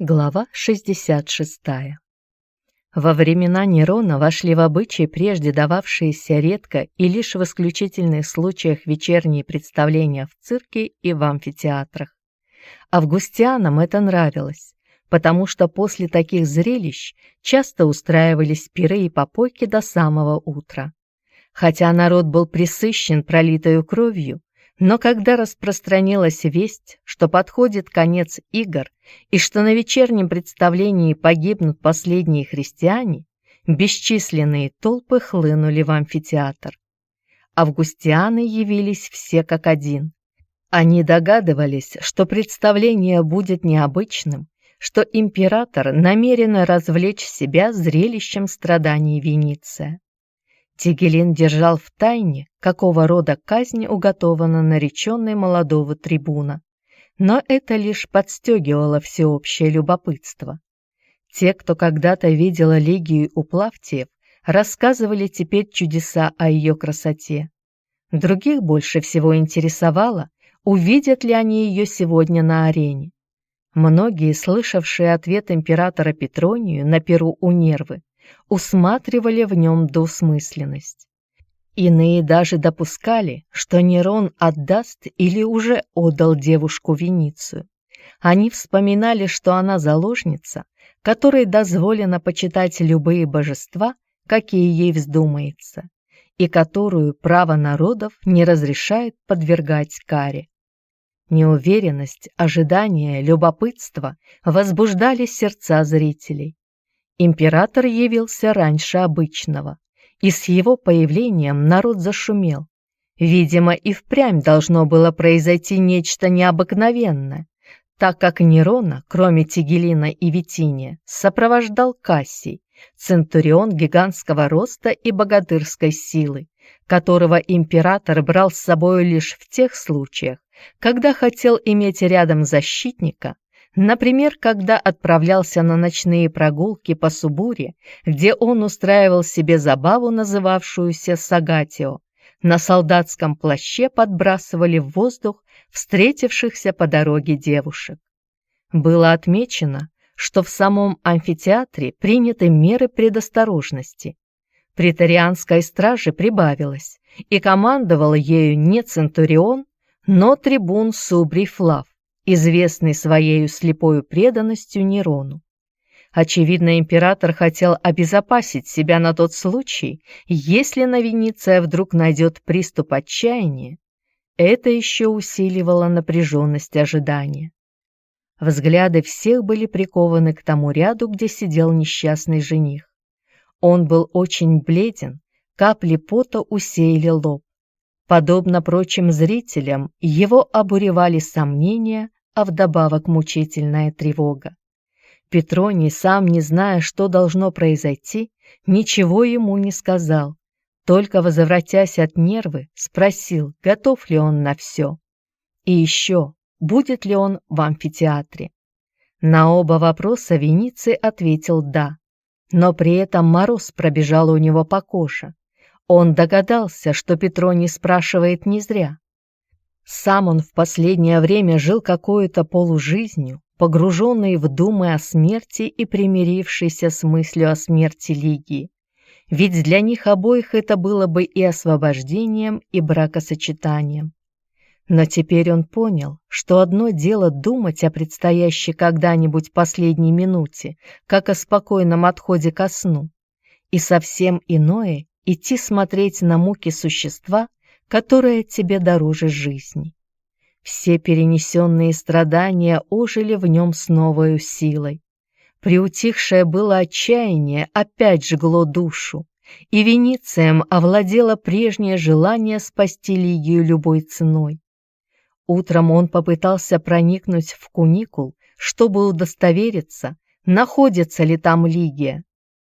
Глава 66. Во времена Нерона вошли в обычаи, прежде дававшиеся редко и лишь в исключительных случаях вечерние представления в цирке и в амфитеатрах. Августианам это нравилось, потому что после таких зрелищ часто устраивались пиры и попойки до самого утра. Хотя народ был присыщен пролитою кровью, но когда распространилась весть, что подходит конец игр и что на вечернем представлении погибнут последние христиане, бесчисленные толпы хлынули в амфитеатр. Августианы явились все как один. Они догадывались, что представление будет необычным, что император намерен развлечь себя зрелищем страданий Венеция. Тигелин держал в тайне, какого рода казнь уготована нареченной молодого трибуна, но это лишь подстегивало всеобщее любопытство. Те, кто когда-то видела Лигию у Плавтиев, рассказывали теперь чудеса о ее красоте. Других больше всего интересовало, увидят ли они ее сегодня на арене. Многие, слышавшие ответ императора Петронию на перу у Нервы, усматривали в нем двусмысленность. Иные даже допускали, что Нерон отдаст или уже отдал девушку Веницию. Они вспоминали, что она заложница, которой дозволено почитать любые божества, какие ей вздумается, и которую право народов не разрешает подвергать каре. Неуверенность, ожидание, любопытство возбуждали сердца зрителей. Император явился раньше обычного, и с его появлением народ зашумел. Видимо, и впрямь должно было произойти нечто необыкновенное, так как Нерона, кроме Тигелина и Витиния, сопровождал Кассий, центурион гигантского роста и богатырской силы, которого император брал с собой лишь в тех случаях, когда хотел иметь рядом защитника, Например, когда отправлялся на ночные прогулки по Субуре, где он устраивал себе забаву, называвшуюся Сагатио. На солдатском плаще подбрасывали в воздух встретившихся по дороге девушек. Было отмечено, что в самом амфитеатре приняты меры предосторожности. Претарианской страже прибавилось, и командовал ею не Центурион, но трибун Субрий Флав известный своей слепою преданностью Нерону. Очевидно, император хотел обезопасить себя на тот случай, если на Венеция вдруг найдет приступ отчаяния. Это еще усиливало напряженность ожидания. Взгляды всех были прикованы к тому ряду, где сидел несчастный жених. Он был очень бледен, капли пота усеяли лоб. Подобно прочим зрителям, его обуревали сомнения, а вдобавок мучительная тревога. Петроний, сам не зная, что должно произойти, ничего ему не сказал, только, возвратясь от нервы, спросил, готов ли он на все. И еще, будет ли он в амфитеатре. На оба вопроса Вениций ответил «да», но при этом мороз пробежал у него по коже. Он догадался, что Петроний спрашивает не зря. Сам он в последнее время жил какой-то полужизнью, погруженный в думы о смерти и примирившийся с мыслью о смерти Лигии. Ведь для них обоих это было бы и освобождением, и бракосочетанием. Но теперь он понял, что одно дело думать о предстоящей когда-нибудь последней минуте, как о спокойном отходе ко сну, и совсем иное — идти смотреть на муки существа, которая тебе дороже жизни. Все перенесенные страдания ожили в нем с новой силой. Приутихшее было отчаяние опять жгло душу, и Веницием овладело прежнее желание спасти Лигию любой ценой. Утром он попытался проникнуть в куникул, чтобы удостовериться, находится ли там Лигия,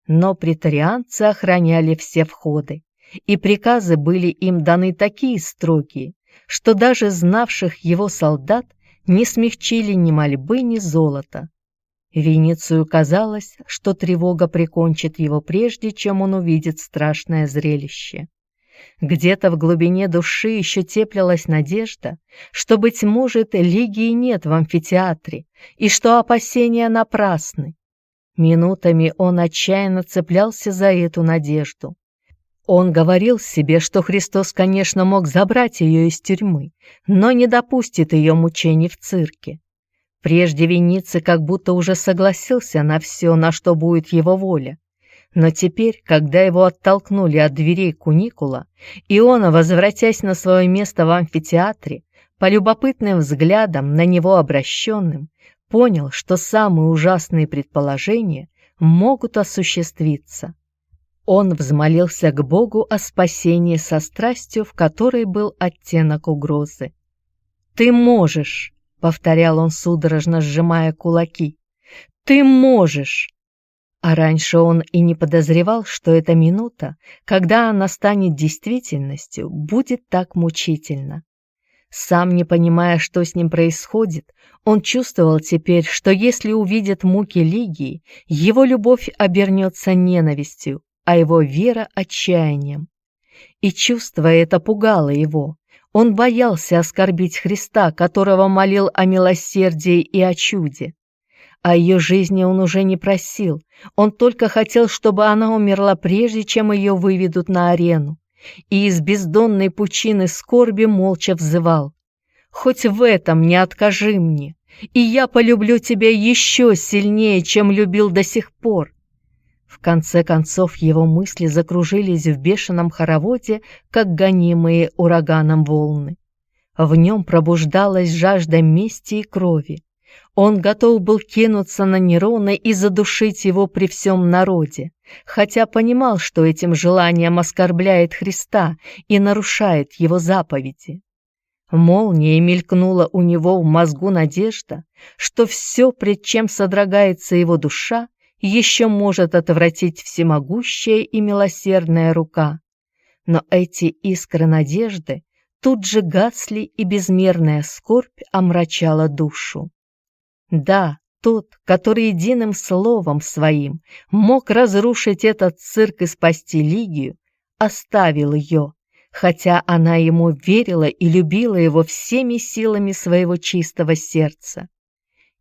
но претарианцы охраняли все входы и приказы были им даны такие строгие, что даже знавших его солдат не смягчили ни мольбы, ни золота. Веницию казалось, что тревога прикончит его прежде, чем он увидит страшное зрелище. Где-то в глубине души еще теплилась надежда, что, быть может, Лигии нет в амфитеатре, и что опасения напрасны. Минутами он отчаянно цеплялся за эту надежду. Он говорил себе, что Христос, конечно, мог забрать ее из тюрьмы, но не допустит ее мучений в цирке. Прежде Веницы как будто уже согласился на все, на что будет его воля. Но теперь, когда его оттолкнули от дверей куникула, и он, возвратясь на свое место в амфитеатре, по любопытным взглядам на него обращенным, понял, что самые ужасные предположения могут осуществиться. Он взмолился к Богу о спасении со страстью, в которой был оттенок угрозы. «Ты можешь!» — повторял он, судорожно сжимая кулаки. «Ты можешь!» А раньше он и не подозревал, что эта минута, когда она станет действительностью, будет так мучительно. Сам не понимая, что с ним происходит, он чувствовал теперь, что если увидит муки Лигии, его любовь обернется ненавистью, а его вера — отчаянием. И чувство это пугало его. Он боялся оскорбить Христа, которого молил о милосердии и о чуде. О ее жизни он уже не просил, он только хотел, чтобы она умерла прежде, чем ее выведут на арену, и из бездонной пучины скорби молча взывал. «Хоть в этом не откажи мне, и я полюблю тебя еще сильнее, чем любил до сих пор. В конце концов его мысли закружились в бешеном хороводе, как гонимые ураганом волны. В нем пробуждалась жажда мести и крови. Он готов был кинуться на Нерона и задушить его при всем народе, хотя понимал, что этим желанием оскорбляет Христа и нарушает его заповеди. Молнией мелькнула у него в мозгу надежда, что все, пред чем содрогается его душа, еще может отвратить всемогущая и милосердная рука. Но эти искры надежды тут же гасли, и безмерная скорбь омрачала душу. Да, тот, который единым словом своим мог разрушить этот цирк и спасти Лигию, оставил ее, хотя она ему верила и любила его всеми силами своего чистого сердца.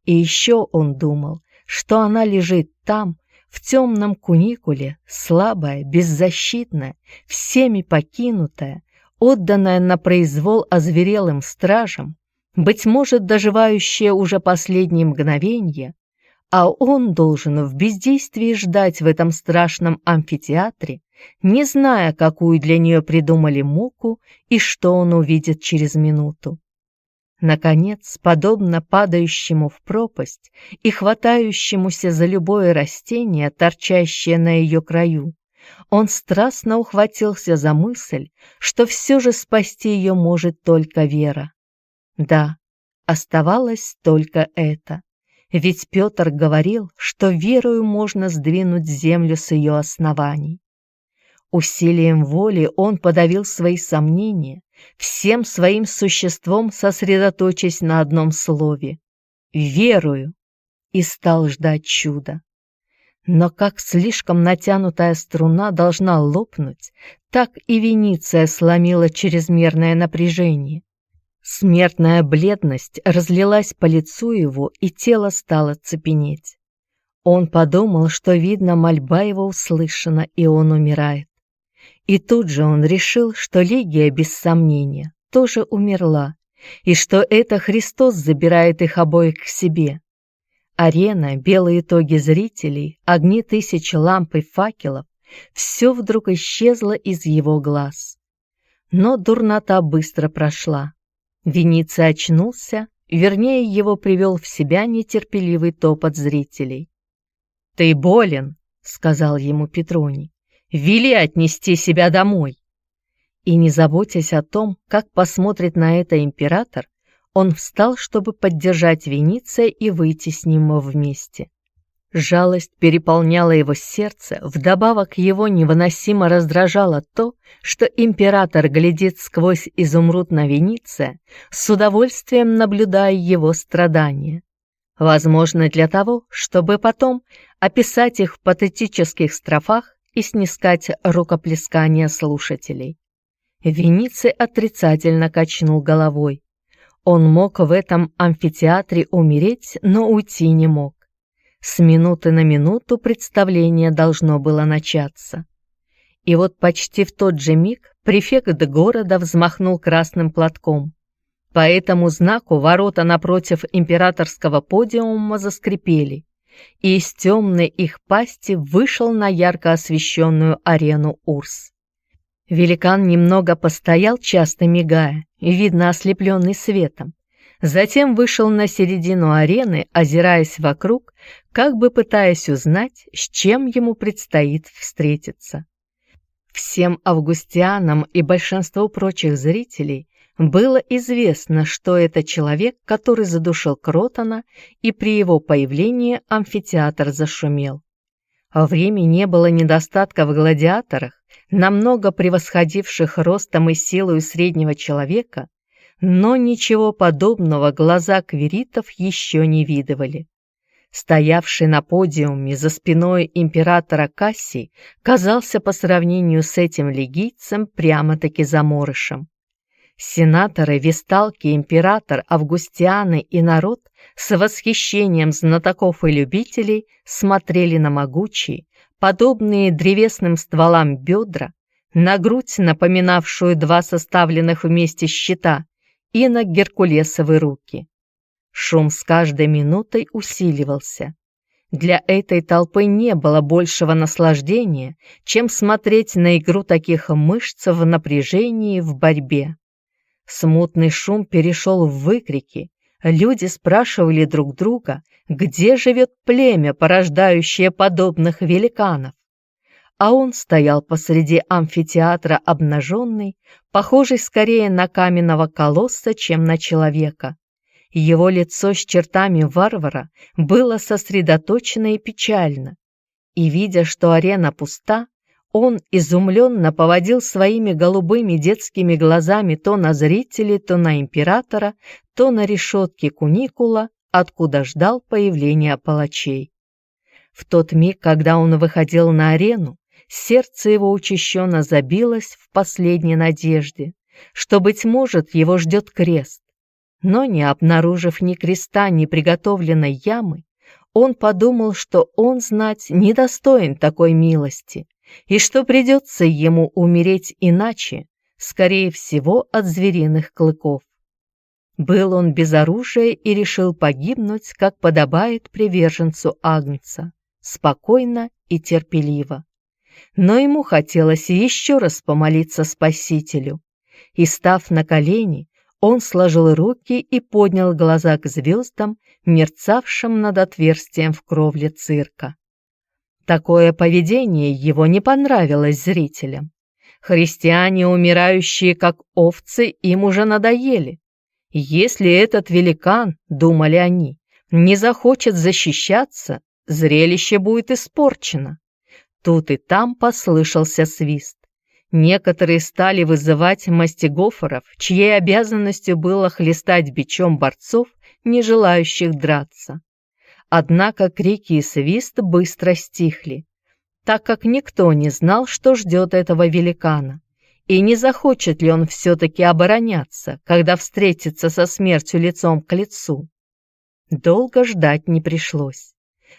И еще он думал, что она лежит там, в темном куникуле, слабая, беззащитная, всеми покинутая, отданная на произвол озверелым стражам, быть может, доживающая уже последние мгновения, а он должен в бездействии ждать в этом страшном амфитеатре, не зная, какую для нее придумали муку и что он увидит через минуту. Наконец, подобно падающему в пропасть и хватающемуся за любое растение, торчащее на ее краю, он страстно ухватился за мысль, что все же спасти ее может только вера. Да, оставалось только это. Ведь Петр говорил, что верою можно сдвинуть землю с ее оснований. Усилием воли он подавил свои сомнения всем своим существом сосредоточась на одном слове — «верую», и стал ждать чуда. Но как слишком натянутая струна должна лопнуть, так и Вениция сломила чрезмерное напряжение. Смертная бледность разлилась по лицу его, и тело стало цепенеть. Он подумал, что, видно, мольба его услышана, и он умирает. И тут же он решил, что Лигия, без сомнения, тоже умерла, и что это Христос забирает их обоих к себе. Арена, белые итоги зрителей, огни тысячи ламп и факелов — все вдруг исчезло из его глаз. Но дурнота быстро прошла. Вениция очнулся, вернее, его привел в себя нетерпеливый топот зрителей. «Ты болен», — сказал ему Петроний. Вели отнести себя домой. И не заботясь о том, как посмотрит на это император, он встал, чтобы поддержать Вениция и выйти с ним вместе. Жалость переполняла его сердце, вдобавок его невыносимо раздражало то, что император глядит сквозь изумруд на Вениция, с удовольствием наблюдая его страдания. Возможно, для того, чтобы потом описать их в патетических строфах и снискать рукоплескание слушателей. Вениций отрицательно качнул головой. Он мог в этом амфитеатре умереть, но уйти не мог. С минуты на минуту представление должно было начаться. И вот почти в тот же миг префект города взмахнул красным платком. По этому знаку ворота напротив императорского подиума заскрипели, и из темной их пасти вышел на ярко освещенную арену Урс. Великан немного постоял, часто мигая, видно ослепленный светом. Затем вышел на середину арены, озираясь вокруг, как бы пытаясь узнать, с чем ему предстоит встретиться. Всем августианам и большинству прочих зрителей было известно, что это человек, который задушил Кротона, и при его появлении амфитеатр зашумел. В Риме не было недостатка в гладиаторах, намного превосходивших ростом и силой среднего человека, но ничего подобного глаза квиритов еще не видывали. Стоявший на подиуме за спиной императора Кассий казался по сравнению с этим легийцем прямо-таки заморышем. Сенаторы, весталки, император, августианы и народ с восхищением знатоков и любителей смотрели на могучие, подобные древесным стволам бедра, на грудь, напоминавшую два составленных вместе щита, и на геркулесовые руки. Шум с каждой минутой усиливался. Для этой толпы не было большего наслаждения, чем смотреть на игру таких мышц в напряжении в борьбе. Смутный шум перешел в выкрики. Люди спрашивали друг друга, где живет племя, порождающее подобных великанов. А он стоял посреди амфитеатра обнаженный, похожий скорее на каменного колосса, чем на человека. Его лицо с чертами варвара было сосредоточено и печально. И, видя, что арена пуста, он изумленно поводил своими голубыми детскими глазами то на зрителей, то на императора, то на решетки куникула, откуда ждал появления палачей. В тот миг, когда он выходил на арену, сердце его учащенно забилось в последней надежде, что, быть может, его ждет крест. Но, не обнаружив ни креста, ни приготовленной ямы, он подумал, что он знать недостоин такой милости, и что придется ему умереть иначе, скорее всего, от звериных клыков. Был он без оружия и решил погибнуть, как подобает приверженцу Агнца, спокойно и терпеливо. Но ему хотелось еще раз помолиться Спасителю, и, став на колени, он сложил руки и поднял глаза к звездам, мерцавшим над отверстием в кровле цирка. Такое поведение его не понравилось зрителям. Христиане, умирающие как овцы, им уже надоели. Если этот великан, думали они, не захочет защищаться, зрелище будет испорчено. Тут и там послышался свист. Некоторые стали вызывать мастигофоров, чьей обязанностью было хлестать бичом борцов, не желающих драться. Однако крики и свист быстро стихли, так как никто не знал, что ждет этого великана и не захочет ли он все-таки обороняться, когда встретится со смертью лицом к лицу. Долго ждать не пришлось.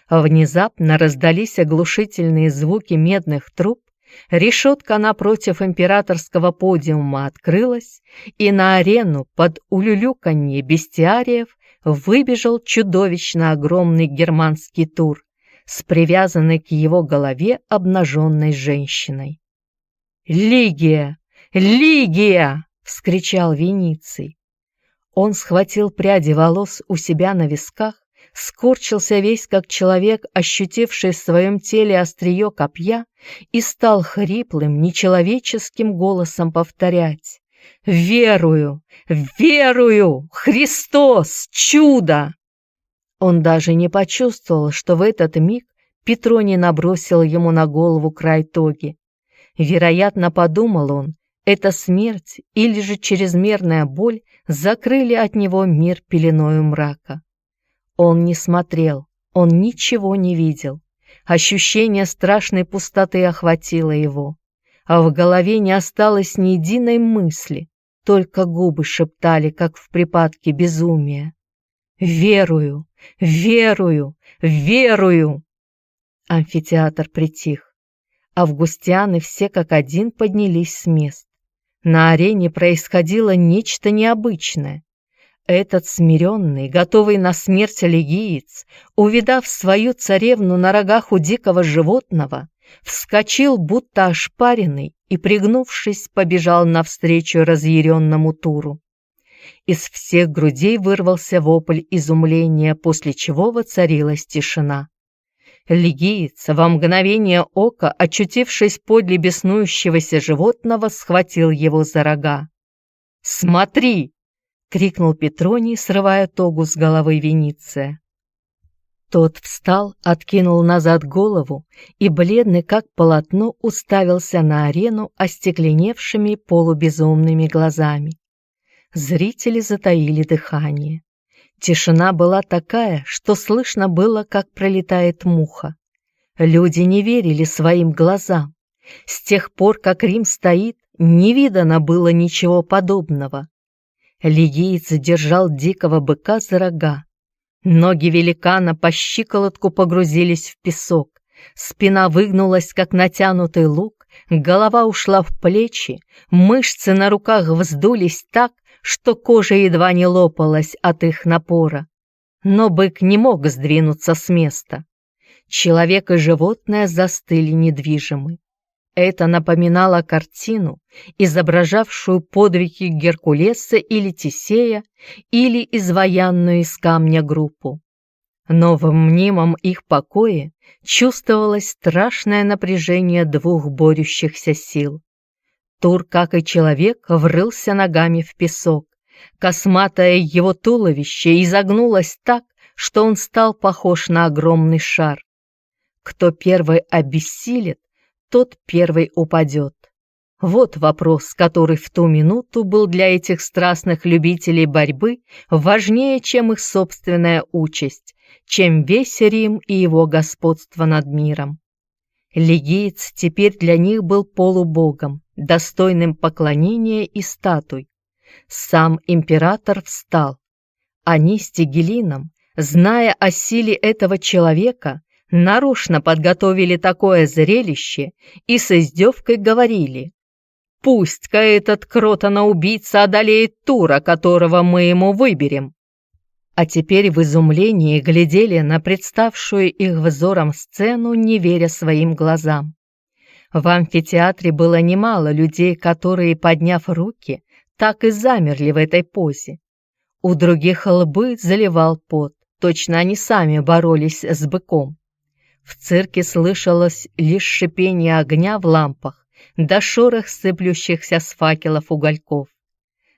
Внезапно раздались оглушительные звуки медных труб, решетка напротив императорского подиума открылась, и на арену под улюлюканье бестиариев выбежал чудовищно огромный германский тур с привязанной к его голове обнаженной женщиной. «Лигия! Лигия!» — вскричал Вениций. Он схватил пряди волос у себя на висках, скорчился весь как человек, ощутивший в своем теле острие копья, и стал хриплым, нечеловеческим голосом повторять «Верую! Верую! Христос! Чудо!» Он даже не почувствовал, что в этот миг Петроний набросил ему на голову край тоги. Вероятно, подумал он, эта смерть или же чрезмерная боль закрыли от него мир пеленою мрака. Он не смотрел, он ничего не видел. Ощущение страшной пустоты охватило его. А в голове не осталось ни единой мысли, только губы шептали, как в припадке безумия. «Верую! Верую! Верую!» Амфитеатр притих. Августианы все как один поднялись с мест. На арене происходило нечто необычное. Этот смиренный, готовый на смерть легиец, увидав свою царевну на рогах у дикого животного, вскочил, будто ошпаренный, и, пригнувшись, побежал навстречу разъяренному Туру. Из всех грудей вырвался вопль изумления, после чего воцарилась тишина. Легиец, во мгновение ока, очутившись подле беснующегося животного, схватил его за рога. «Смотри!» — крикнул Петроний, срывая тогу с головы Вениция. Тот встал, откинул назад голову и, бледный как полотно, уставился на арену остекленевшими полубезумными глазами. Зрители затаили дыхание. Тишина была такая, что слышно было, как пролетает муха. Люди не верили своим глазам. С тех пор, как Рим стоит, не видано было ничего подобного. Лигиец держал дикого быка за рога, Ноги великана по щиколотку погрузились в песок, спина выгнулась, как натянутый лук, голова ушла в плечи, мышцы на руках вздулись так, что кожа едва не лопалась от их напора. Но бык не мог сдвинуться с места. Человек и животное застыли недвижимы. Это напоминало картину, изображавшую подвиги Геркулеса или Тисея, или изваянную из камня группу. Но в мнимом их покое чувствовалось страшное напряжение двух борющихся сил. Тур, как и человек, врылся ногами в песок. Косматое его туловище изогнулось так, что он стал похож на огромный шар. Кто первый обессилит, тот первый упадет. Вот вопрос, который в ту минуту был для этих страстных любителей борьбы важнее, чем их собственная участь, чем весь Рим и его господство над миром. Легиец теперь для них был полубогом, достойным поклонения и статуй. Сам император встал. Они с Тигелином, зная о силе этого человека, нарочно подготовили такое зрелище и с издевкой говорили «Пусть-ка этот кротона-убийца одолеет Тура, которого мы ему выберем». А теперь в изумлении глядели на представшую их взором сцену, не веря своим глазам. В амфитеатре было немало людей, которые, подняв руки, так и замерли в этой позе. У других лбы заливал пот, точно они сами боролись с быком. В цирке слышалось лишь шипение огня в лампах да шорох сыплющихся с факелов угольков.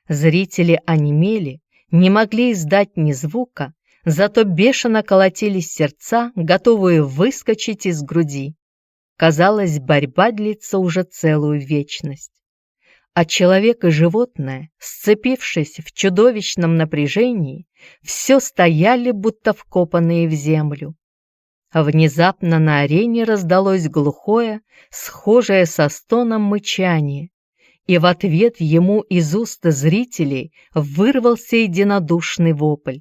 Зрители онемели, не могли издать ни звука, зато бешено колотились сердца, готовые выскочить из груди. Казалось, борьба длится уже целую вечность. А человек и животное, сцепившись в чудовищном напряжении, все стояли, будто вкопанные в землю. Внезапно на арене раздалось глухое, схожее со стоном мычание, и в ответ ему из уст зрителей вырвался единодушный вопль.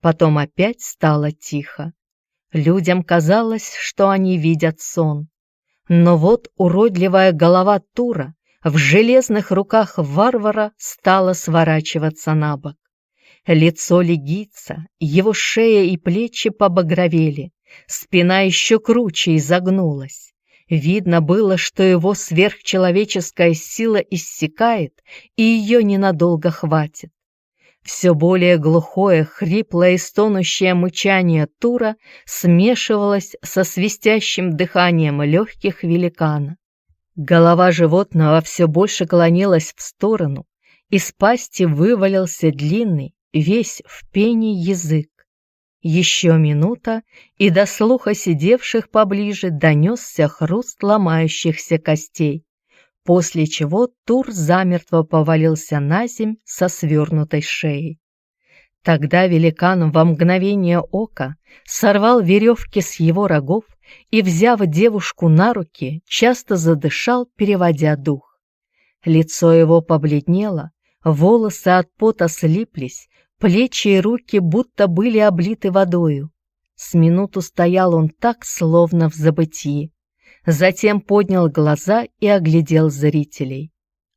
Потом опять стало тихо. Людям казалось, что они видят сон. Но вот уродливая голова Тура в железных руках варвара стала сворачиваться на бок. Лицо легица, его шея и плечи побагровели, Спина еще круче изогнулась. Видно было, что его сверхчеловеческая сила иссякает, и ее ненадолго хватит. Все более глухое, хриплое и стонущее мычание Тура смешивалось со свистящим дыханием легких великана. Голова животного все больше клонилась в сторону, из пасти вывалился длинный, весь в пене язык. Еще минута, и до слуха сидевших поближе донесся хруст ломающихся костей, после чего Тур замертво повалился на земь со свернутой шеей. Тогда великан во мгновение ока сорвал веревки с его рогов и, взяв девушку на руки, часто задышал, переводя дух. Лицо его побледнело, волосы от пота слиплись, плечи и руки будто были облиты водою. С минуту стоял он так, словно в забытии. Затем поднял глаза и оглядел зрителей.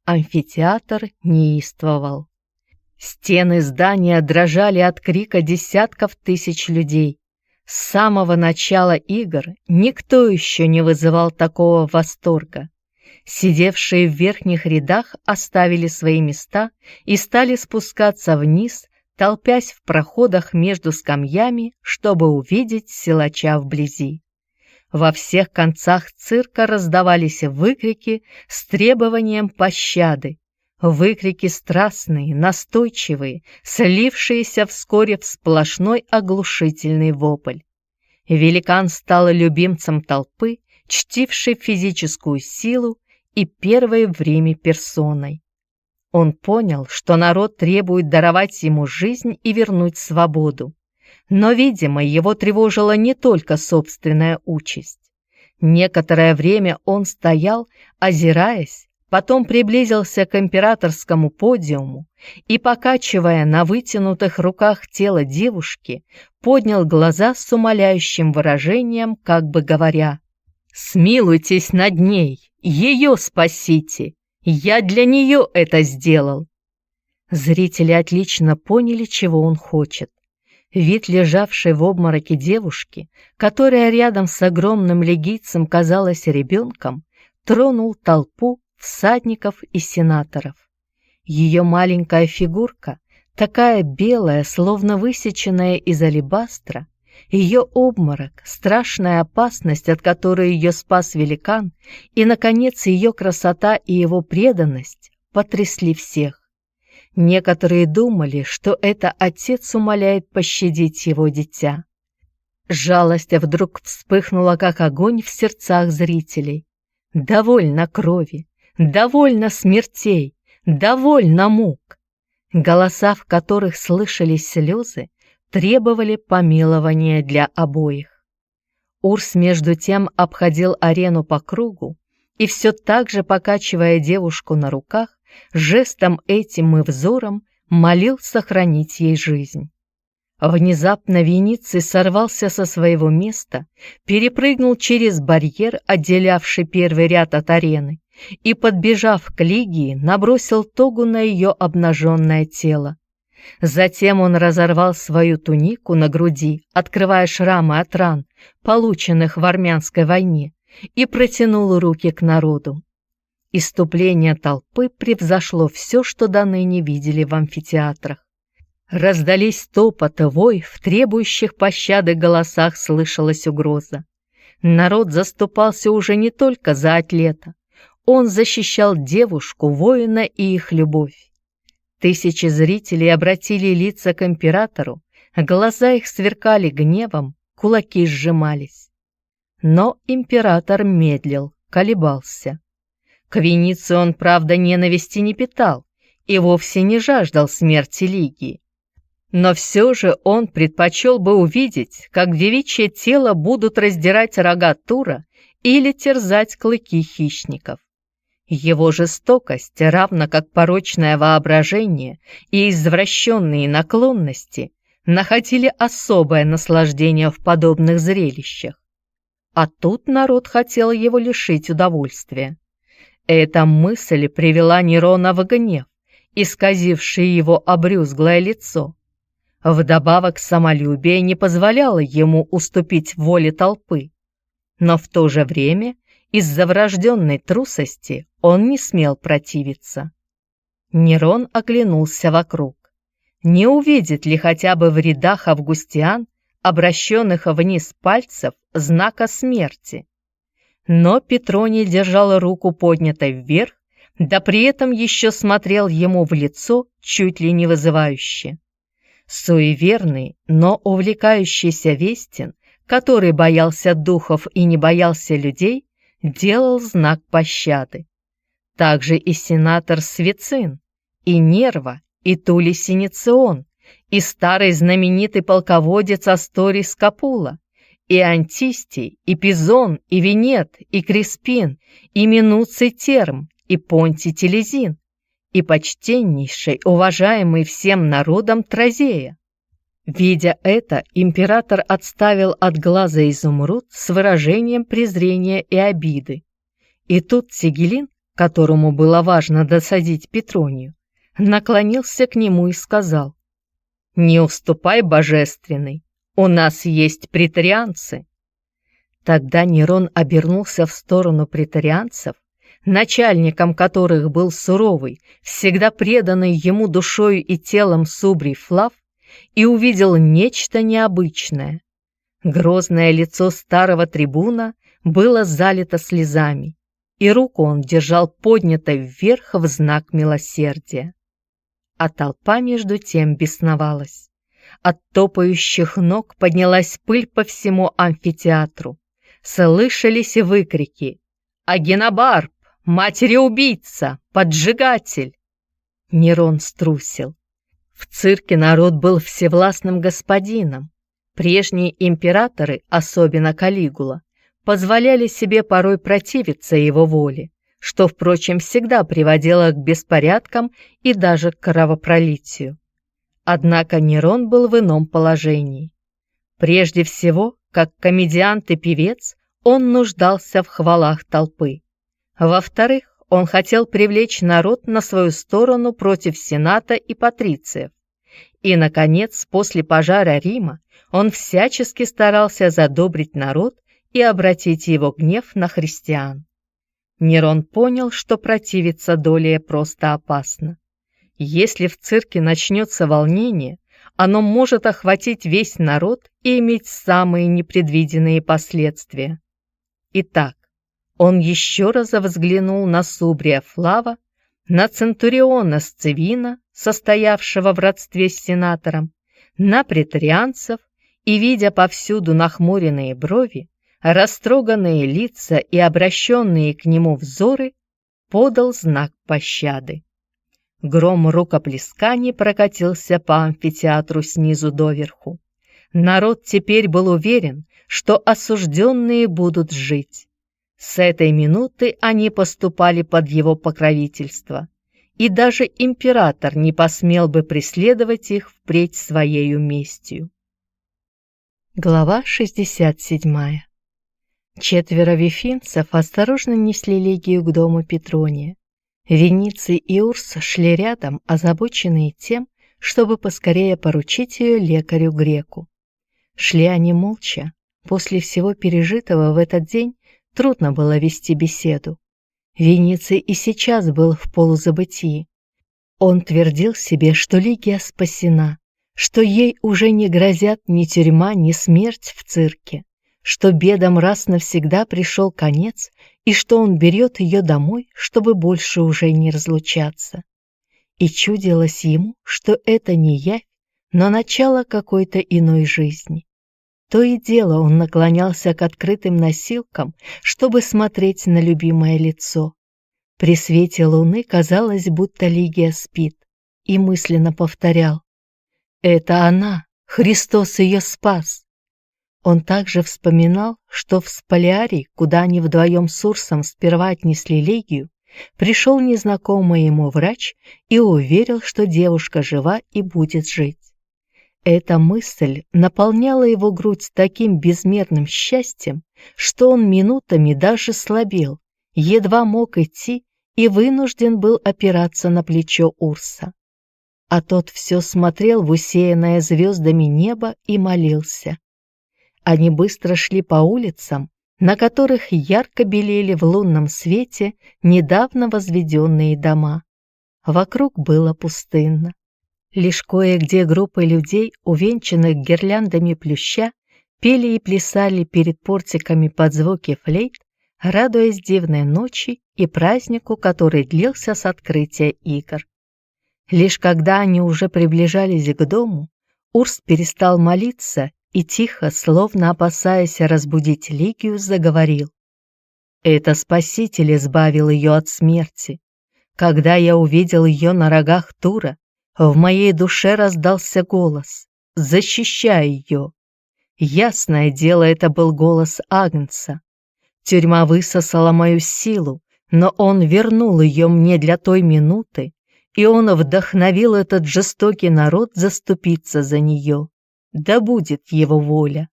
Амфитеатр неистовал. Стены здания дрожали от крика десятков тысяч людей. С самого начала игр никто еще не вызывал такого восторга. Сидевшие в верхних рядах оставили свои места и стали спускаться вниз, толпясь в проходах между скамьями, чтобы увидеть силача вблизи. Во всех концах цирка раздавались выкрики с требованием пощады, выкрики страстные, настойчивые, слившиеся вскоре в сплошной оглушительный вопль. Великан стал любимцем толпы, чтившей физическую силу и первое время персоной. Он понял, что народ требует даровать ему жизнь и вернуть свободу. Но, видимо, его тревожила не только собственная участь. Некоторое время он стоял, озираясь, потом приблизился к императорскому подиуму и, покачивая на вытянутых руках тело девушки, поднял глаза с умоляющим выражением, как бы говоря, «Смилуйтесь над ней, ее спасите!» Я для нее это сделал. Зрители отлично поняли, чего он хочет. Вид лежавшей в обмороке девушки, которая рядом с огромным легийцем казалась ребенком, тронул толпу всадников и сенаторов. Ее маленькая фигурка, такая белая, словно высеченная из алебастра, ее обморок, страшная опасность, от которой ее спас великан, и, наконец, ее красота и его преданность потрясли всех. Некоторые думали, что это отец умоляет пощадить его дитя. Жалость вдруг вспыхнула, как огонь в сердцах зрителей. Довольно крови, довольно смертей, довольно мук. Голоса, в которых слышались слезы, требовали помилования для обоих. Урс между тем обходил арену по кругу и все так же, покачивая девушку на руках, жестом этим и взором молил сохранить ей жизнь. Внезапно Вениций сорвался со своего места, перепрыгнул через барьер, отделявший первый ряд от арены, и, подбежав к Лигии, набросил тогу на ее обнаженное тело. Затем он разорвал свою тунику на груди, открывая шрамы от ран, полученных в армянской войне, и протянул руки к народу. Иступление толпы превзошло все, что до ныне видели в амфитеатрах. Раздались топот и вой, в требующих пощады голосах слышалась угроза. Народ заступался уже не только за атлета. Он защищал девушку, воина и их любовь. Тысячи зрителей обратили лица к императору, глаза их сверкали гневом, кулаки сжимались. Но император медлил, колебался. К Веницию он, правда, ненависти не питал и вовсе не жаждал смерти Лигии. Но все же он предпочел бы увидеть, как девичье тело будут раздирать рога Тура или терзать клыки хищников. Его жестокость, равно как порочное воображение и извращенные наклонности, находили особое наслаждение в подобных зрелищах. А тут народ хотел его лишить удовольствия. Эта мысль привела Нерона в гнев, исказивший его обрюзглое лицо. Вдобавок самолюбие не позволяло ему уступить воле толпы. Но в то же время из-за врожденной трусости он не смел противиться. Нерон оглянулся вокруг. Не увидит ли хотя бы в рядах августиан, обращенных вниз пальцев, знака смерти? Но Петроний держал руку поднятой вверх, да при этом еще смотрел ему в лицо чуть ли не вызывающе. Суеверный, но увлекающийся Вестин, который боялся духов и не боялся людей, делал знак пощады. Также и сенатор Свецин, и Нерва, и Тули Синицион, и старый знаменитый полководец Асторий Скапула, и Антистий, и Пизон, и Венет, и Криспин, и Минуций Терм, и Понтий Телезин, и почтеннейший, уважаемый всем народом Тразея. Видя это, император отставил от глаза изумруд с выражением презрения и обиды. И тут Сигелин, которому было важно досадить Петронию, наклонился к нему и сказал, «Не уступай, божественный, у нас есть претарианцы». Тогда Нерон обернулся в сторону претарианцев, начальником которых был суровый, всегда преданный ему душою и телом Субрий Флав, и увидел нечто необычное. Грозное лицо старого трибуна было залито слезами, и руку он держал поднятой вверх в знак милосердия. А толпа между тем бесновалась. От топающих ног поднялась пыль по всему амфитеатру. Слышались выкрики «Агенобарб! Матери-убийца! Поджигатель!» Нерон струсил. В цирке народ был всевластным господином. Прежние императоры, особенно Калигула, позволяли себе порой противиться его воле, что, впрочем, всегда приводило к беспорядкам и даже к кровопролитию. Однако Нерон был в ином положении. Прежде всего, как комедиант и певец, он нуждался в хвалах толпы. Во-вторых, он хотел привлечь народ на свою сторону против Сената и патрициев. И, наконец, после пожара Рима он всячески старался задобрить народ и обратить его гнев на христиан. Нерон понял, что противиться долее просто опасно. Если в цирке начнется волнение, оно может охватить весь народ и иметь самые непредвиденные последствия. Итак, он еще раз взглянул на Субрия Флава, на Центуриона Сцевина, состоявшего в родстве с сенатором, на претарианцев и, видя повсюду нахмуренные брови, растроганные лица и обращенные к нему взоры, подал знак пощады. Гром рукоплесканий прокатился по амфитеатру снизу доверху. Народ теперь был уверен, что осужденные будут жить. С этой минуты они поступали под его покровительство, и даже император не посмел бы преследовать их впредь своею местью. Глава 67 Четверо вифинцев осторожно несли легию к дому Петрония. Вениций и Урс шли рядом, озабоченные тем, чтобы поскорее поручить ее лекарю-греку. Шли они молча. После всего пережитого в этот день Трудно было вести беседу. Вениций и сейчас был в полузабытии. Он твердил себе, что Лигия спасена, что ей уже не грозят ни тюрьма, ни смерть в цирке, что бедам раз навсегда пришел конец и что он берет ее домой, чтобы больше уже не разлучаться. И чудилось ему, что это не явь, но начало какой-то иной жизни. То и дело он наклонялся к открытым носилкам, чтобы смотреть на любимое лицо. При свете луны казалось, будто Лигия спит, и мысленно повторял. «Это она! Христос ее спас!» Он также вспоминал, что в Спалиарий, куда они вдвоем с Урсом сперва отнесли Легию, пришел незнакомый ему врач и уверил, что девушка жива и будет жить. Эта мысль наполняла его грудь таким безмерным счастьем, что он минутами даже слабел, едва мог идти и вынужден был опираться на плечо Урса. А тот все смотрел в усеянное звездами небо и молился. Они быстро шли по улицам, на которых ярко белели в лунном свете недавно возведенные дома. Вокруг было пустынно. Лишь кое-где группы людей, увенчанных гирляндами плюща, пели и плясали перед портиками под звуки флейт, радуясь дивной ночи и празднику, который длился с открытия игр. Лишь когда они уже приближались к дому, Урс перестал молиться и тихо, словно опасаясь разбудить Лигию, заговорил. «Это Спаситель избавил ее от смерти. Когда я увидел ее на рогах Тура, в моей душе раздался голос «Защищай ее!» Ясное дело, это был голос Агнца. Тюрьма высосала мою силу, но он вернул ее мне для той минуты, и он вдохновил этот жестокий народ заступиться за нее. Да будет его воля.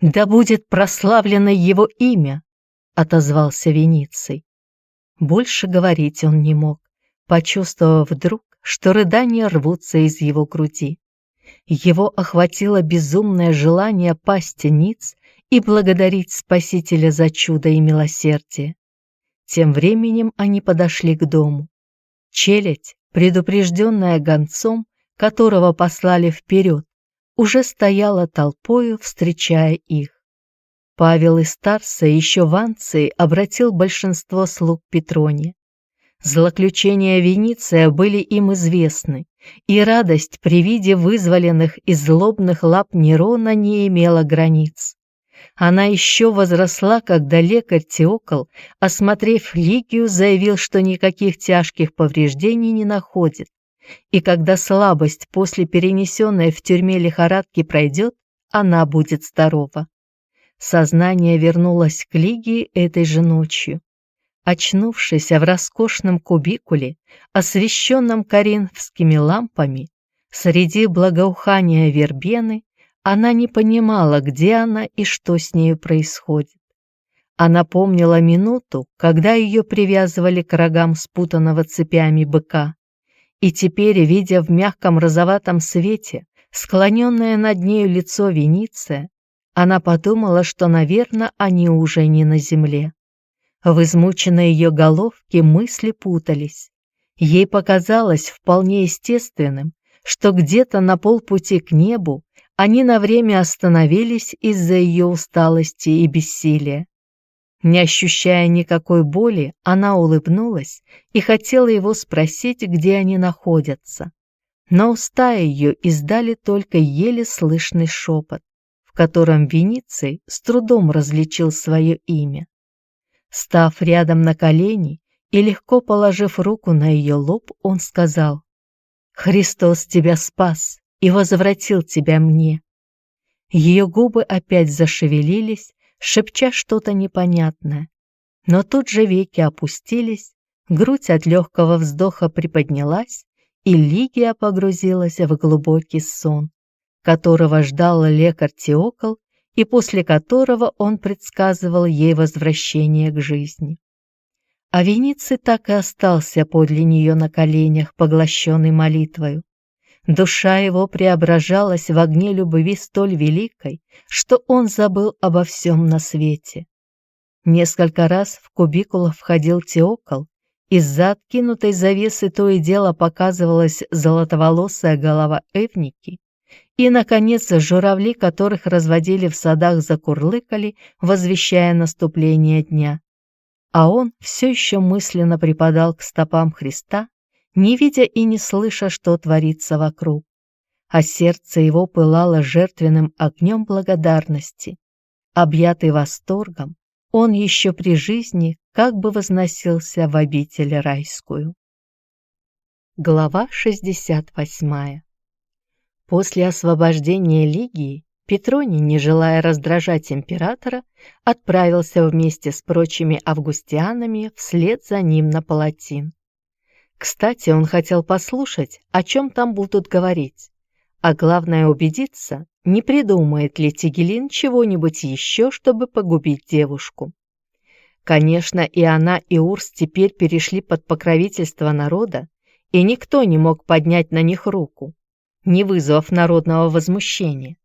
Да будет прославлено его имя, отозвался Вениций. Больше говорить он не мог, почувствовав вдруг, что рыдания рвутся из его груди. Его охватило безумное желание пасть ниц и благодарить Спасителя за чудо и милосердие. Тем временем они подошли к дому. Челядь, предупрежденная гонцом, которого послали вперед, уже стояла толпою, встречая их. Павел из Тарса еще в Анции обратил большинство слуг Петроне. Злоключения Вениция были им известны, и радость при виде вызволенных из злобных лап Нерона не имела границ. Она еще возросла, когда лекарь Теокол, осмотрев Лигию, заявил, что никаких тяжких повреждений не находит, и когда слабость после перенесенной в тюрьме лихорадки пройдет, она будет здорова. Сознание вернулось к Лигии этой же ночью. Очнувшись в роскошном кубикуле, освещенном коринфскими лампами, среди благоухания вербены, она не понимала, где она и что с нею происходит. Она помнила минуту, когда ее привязывали к рогам спутанного цепями быка, и теперь, видя в мягком розоватом свете склоненное над нею лицо Вениция, она подумала, что, наверное, они уже не на земле. В измученной ее головке мысли путались. Ей показалось вполне естественным, что где-то на полпути к небу они на время остановились из-за ее усталости и бессилия. Не ощущая никакой боли, она улыбнулась и хотела его спросить, где они находятся. Но уста ее издали только еле слышный шепот, в котором Вениций с трудом различил свое имя. Став рядом на колени и легко положив руку на ее лоб, он сказал, «Христос тебя спас и возвратил тебя мне». Ее губы опять зашевелились, шепча что-то непонятное. Но тут же веки опустились, грудь от легкого вздоха приподнялась, и Лигия погрузилась в глубокий сон, которого ждал лекарь Теокол и после которого он предсказывал ей возвращение к жизни. А Вениций так и остался подле нее на коленях, поглощенный молитвою. Душа его преображалась в огне любви столь великой, что он забыл обо всем на свете. Несколько раз в кубикул входил Теокол, из-за откинутой завесы то и дело показывалась золотоволосая голова Эвники, и, наконец, журавли, которых разводили в садах, закурлыкали, возвещая наступление дня. А он все еще мысленно припадал к стопам Христа, не видя и не слыша, что творится вокруг. А сердце его пылало жертвенным огнем благодарности. Объятый восторгом, он еще при жизни как бы возносился в обитель райскую. Глава 68 После освобождения Лигии Петроний, не желая раздражать императора, отправился вместе с прочими августианами вслед за ним на Палатин. Кстати, он хотел послушать, о чем там будут говорить, а главное убедиться, не придумает ли Тигелин чего-нибудь еще, чтобы погубить девушку. Конечно, и она, и Урс теперь перешли под покровительство народа, и никто не мог поднять на них руку не вызвав народного возмущения.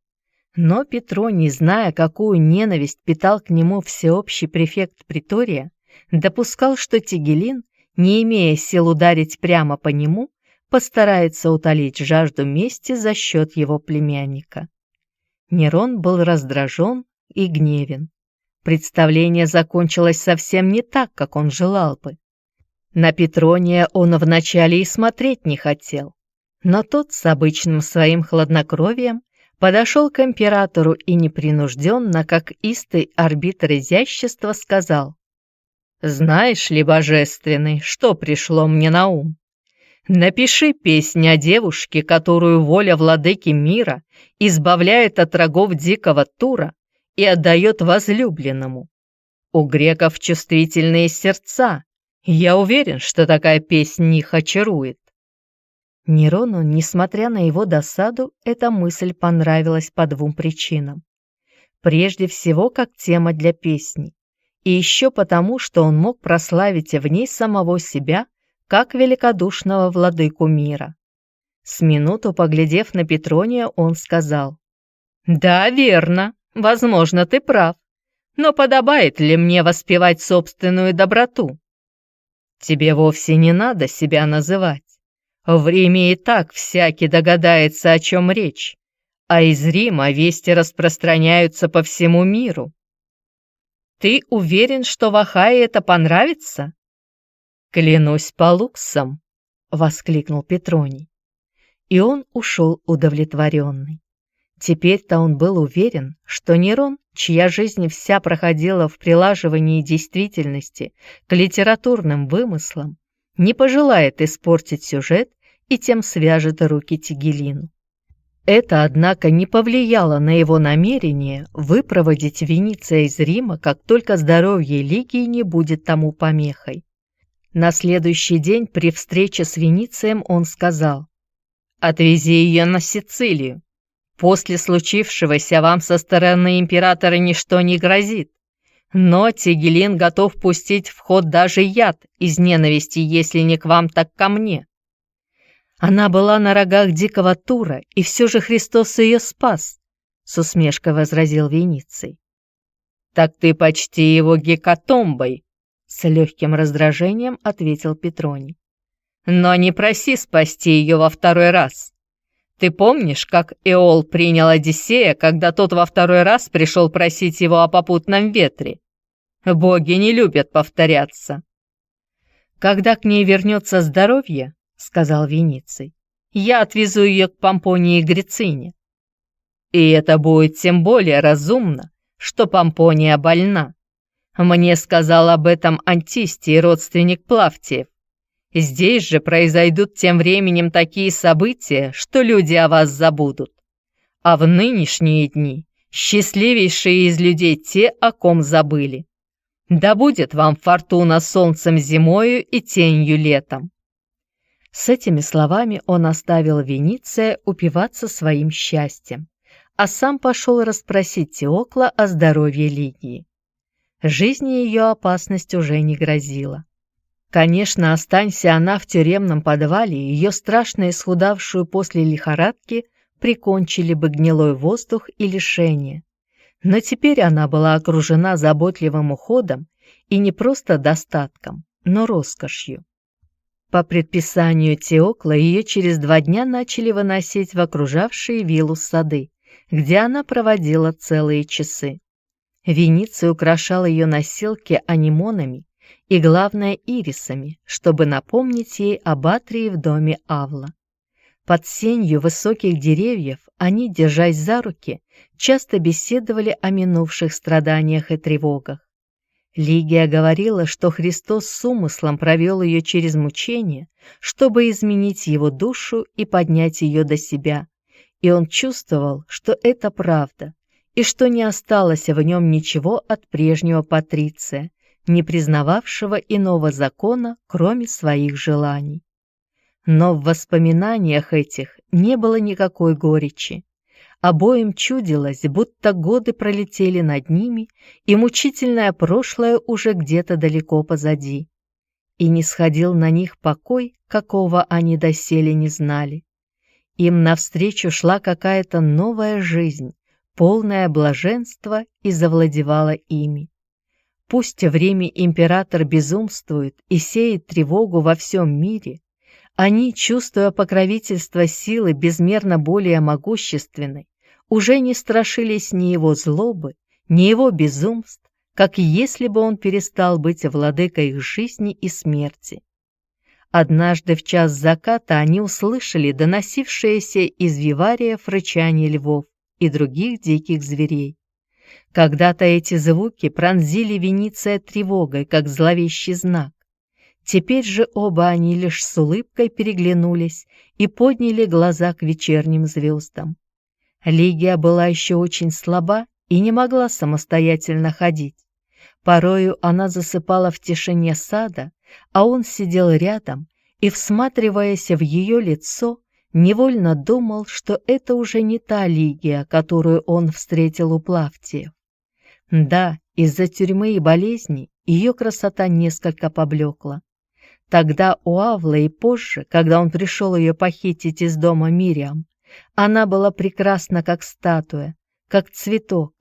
Но Петро, не зная, какую ненависть питал к нему всеобщий префект Притория, допускал, что Тигелин, не имея сил ударить прямо по нему, постарается утолить жажду мести за счет его племянника. Нерон был раздражен и гневен. Представление закончилось совсем не так, как он желал бы. На Петрония он вначале и смотреть не хотел, но тот с обычным своим хладнокровием подошел к императору и непринужденно, как истый арбитр изящества, сказал «Знаешь ли, божественный, что пришло мне на ум? Напиши песнь о девушке, которую воля владыки мира избавляет от рогов дикого тура и отдает возлюбленному. У греков чувствительные сердца. Я уверен, что такая песня их очарует. Нерону, несмотря на его досаду, эта мысль понравилась по двум причинам. Прежде всего, как тема для песни, и еще потому, что он мог прославить в ней самого себя, как великодушного владыку мира. С минуту поглядев на Петрония, он сказал, «Да, верно, возможно, ты прав, но подобает ли мне воспевать собственную доброту? Тебе вовсе не надо себя называть. В Риме и так всякий догадается, о чем речь, а из Рима вести распространяются по всему миру. Ты уверен, что в Ахае это понравится? Клянусь по луксам, воскликнул Петроний. И он ушел удовлетворенный. Теперь-то он был уверен, что Нерон, чья жизнь вся проходила в прилаживании действительности к литературным вымыслам, не пожелает испортить сюжет и тем свяжет руки Тигелину. Это, однако, не повлияло на его намерение выпроводить Вениция из Рима, как только здоровье Лигии не будет тому помехой. На следующий день при встрече с Веницием он сказал, «Отвези ее на Сицилию. После случившегося вам со стороны императора ничто не грозит. Но Тигелин готов пустить в ход даже яд из ненависти, если не к вам, так ко мне. Она была на рогах дикого тура, и все же Христос ее спас, с усмешкой возразил Вениций. Так ты почти его гекатомбой, с легким раздражением ответил Петроний. Но не проси спасти ее во второй раз. Ты помнишь, как Эол принял Одиссея, когда тот во второй раз пришел просить его о попутном ветре? Боги не любят повторяться. Когда к ней вернется здоровье, сказал Вениций, я отвезу ее к Помпонии Грицине. И это будет тем более разумно, что Помпония больна. Мне сказал об этом Антистий, родственник Плавтиев. Здесь же произойдут тем временем такие события, что люди о вас забудут. А в нынешние дни счастливейшие из людей те, о ком забыли. Да будет вам фортуна солнцем зимою и тенью летом. С этими словами он оставил Вениция упиваться своим счастьем, а сам пошел расспросить Теокла о здоровье Лигии. Жизни ее опасность уже не грозила. Конечно, останься она в тюремном подвале, ее страшно исхудавшую после лихорадки прикончили бы гнилой воздух и лишение. Но теперь она была окружена заботливым уходом и не просто достатком, но роскошью. По предписанию Теокла ее через два дня начали выносить в окружавшие виллу сады, где она проводила целые часы. Вениций украшал ее носилки анимонами и, главное, ирисами, чтобы напомнить ей об Атрии в доме Авла. Под сенью высоких деревьев они, держась за руки, часто беседовали о минувших страданиях и тревогах. Лигия говорила, что Христос с умыслом провел ее через мучение, чтобы изменить его душу и поднять ее до себя, и он чувствовал, что это правда, и что не осталось в нем ничего от прежнего Патриция, не признававшего иного закона, кроме своих желаний. Но в воспоминаниях этих не было никакой горечи. Обоим чудилось, будто годы пролетели над ними, и мучительное прошлое уже где-то далеко позади. И не сходил на них покой, какого они доселе не знали. Им навстречу шла какая-то новая жизнь, полное блаженство и завладевала ими. Пусть время император безумствует и сеет тревогу во всем мире, они, чувствуя покровительство силы безмерно более могущественной, уже не страшились ни его злобы, ни его безумств, как если бы он перестал быть владыкой их жизни и смерти. Однажды в час заката они услышали доносившееся из вивариев рычание львов и других диких зверей. Когда-то эти звуки пронзили Вениция тревогой, как зловещий знак. Теперь же оба они лишь с улыбкой переглянулись и подняли глаза к вечерним звездам. Лигия была еще очень слаба и не могла самостоятельно ходить. Порою она засыпала в тишине сада, а он сидел рядом и, всматриваясь в ее лицо, невольно думал, что это уже не та Лигия, которую он встретил у Плавтиев. Да, из-за тюрьмы и болезней ее красота несколько поблекла. Тогда у Авлы и позже, когда он пришел ее похитить из дома Мириам, она была прекрасна, как статуя, как цветок.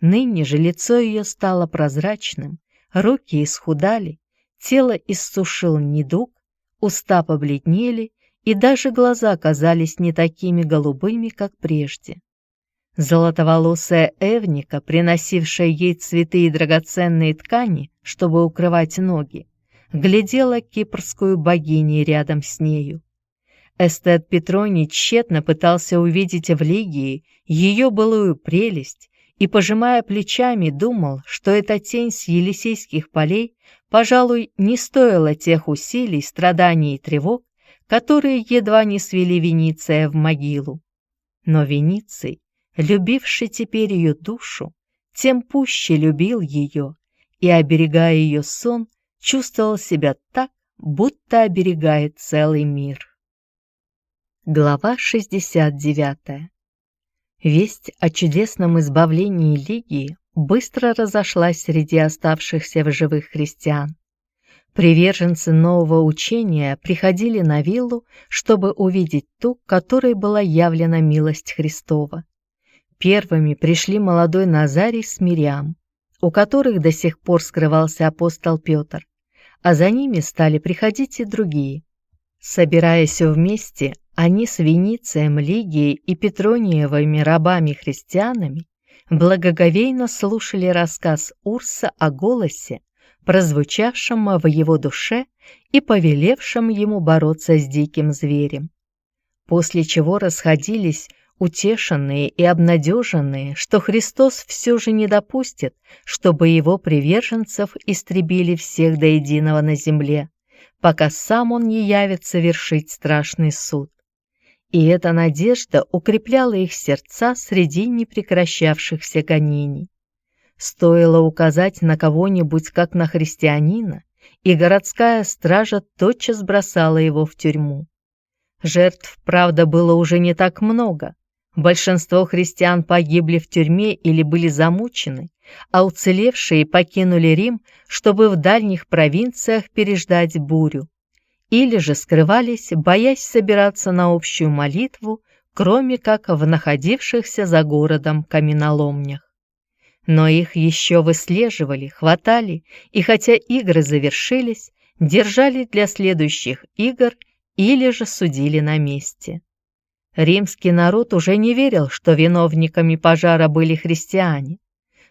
Ныне же лицо ее стало прозрачным, руки исхудали, тело иссушил недуг, уста побледнели, и даже глаза казались не такими голубыми, как прежде. Золотоволосая Эвника, приносившая ей цветы и драгоценные ткани, чтобы укрывать ноги, глядела кипрскую богиней рядом с нею. Эстет Петроний тщетно пытался увидеть в Лигии ее былую прелесть и, пожимая плечами, думал, что эта тень с Елисейских полей, пожалуй, не стоила тех усилий, страданий и тревог, которые едва не свели Вениция в могилу. Но Вениций, любивший теперь ее душу, тем пуще любил ее и, оберегая ее сон, чувствовал себя так, будто оберегает целый мир. Глава 69. Весть о чудесном избавлении Лигии быстро разошлась среди оставшихся в живых христиан. Приверженцы нового учения приходили на виллу, чтобы увидеть ту, которой была явлена милость Христова. Первыми пришли молодой Назарий с Мириам, у которых до сих пор скрывался апостол Петр, а за ними стали приходить и другие. Собираясь вместе, они с Веницием, Лигией и Петрониевыми рабами-христианами благоговейно слушали рассказ Урса о голосе, прозвучавшем в его душе и повелевшем ему бороться с диким зверем. После чего расходились утешенные и обнадеженные, что Христос все же не допустит, чтобы его приверженцев истребили всех до единого на земле, пока сам он не явится вершить страшный суд и эта надежда укрепляла их сердца среди непрекращавшихся гонений. Стоило указать на кого-нибудь как на христианина, и городская стража тотчас бросала его в тюрьму. Жертв, правда, было уже не так много. Большинство христиан погибли в тюрьме или были замучены, а уцелевшие покинули Рим, чтобы в дальних провинциях переждать бурю или же скрывались, боясь собираться на общую молитву, кроме как в находившихся за городом каменоломнях. Но их еще выслеживали, хватали, и хотя игры завершились, держали для следующих игр или же судили на месте. Римский народ уже не верил, что виновниками пожара были христиане,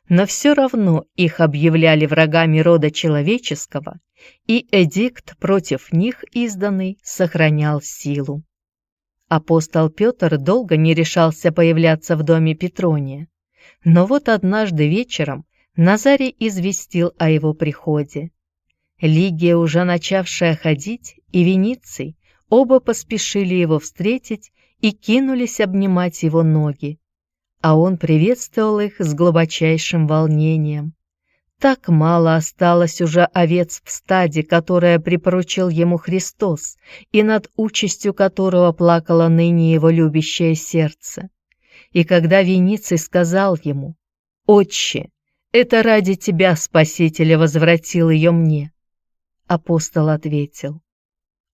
но все равно их объявляли врагами рода человеческого и эдикт против них изданный сохранял силу. Апостол Петр долго не решался появляться в доме Петрония, но вот однажды вечером Назарий известил о его приходе. Лигия, уже начавшая ходить, и Вениций оба поспешили его встретить и кинулись обнимать его ноги, а он приветствовал их с глубочайшим волнением. Так мало осталось уже овец в стаде, которое припоручил ему Христос, и над участью которого плакало ныне его любящее сердце. И когда Вениций сказал ему, «Отче, это ради тебя Спасителя возвратил ее мне», апостол ответил,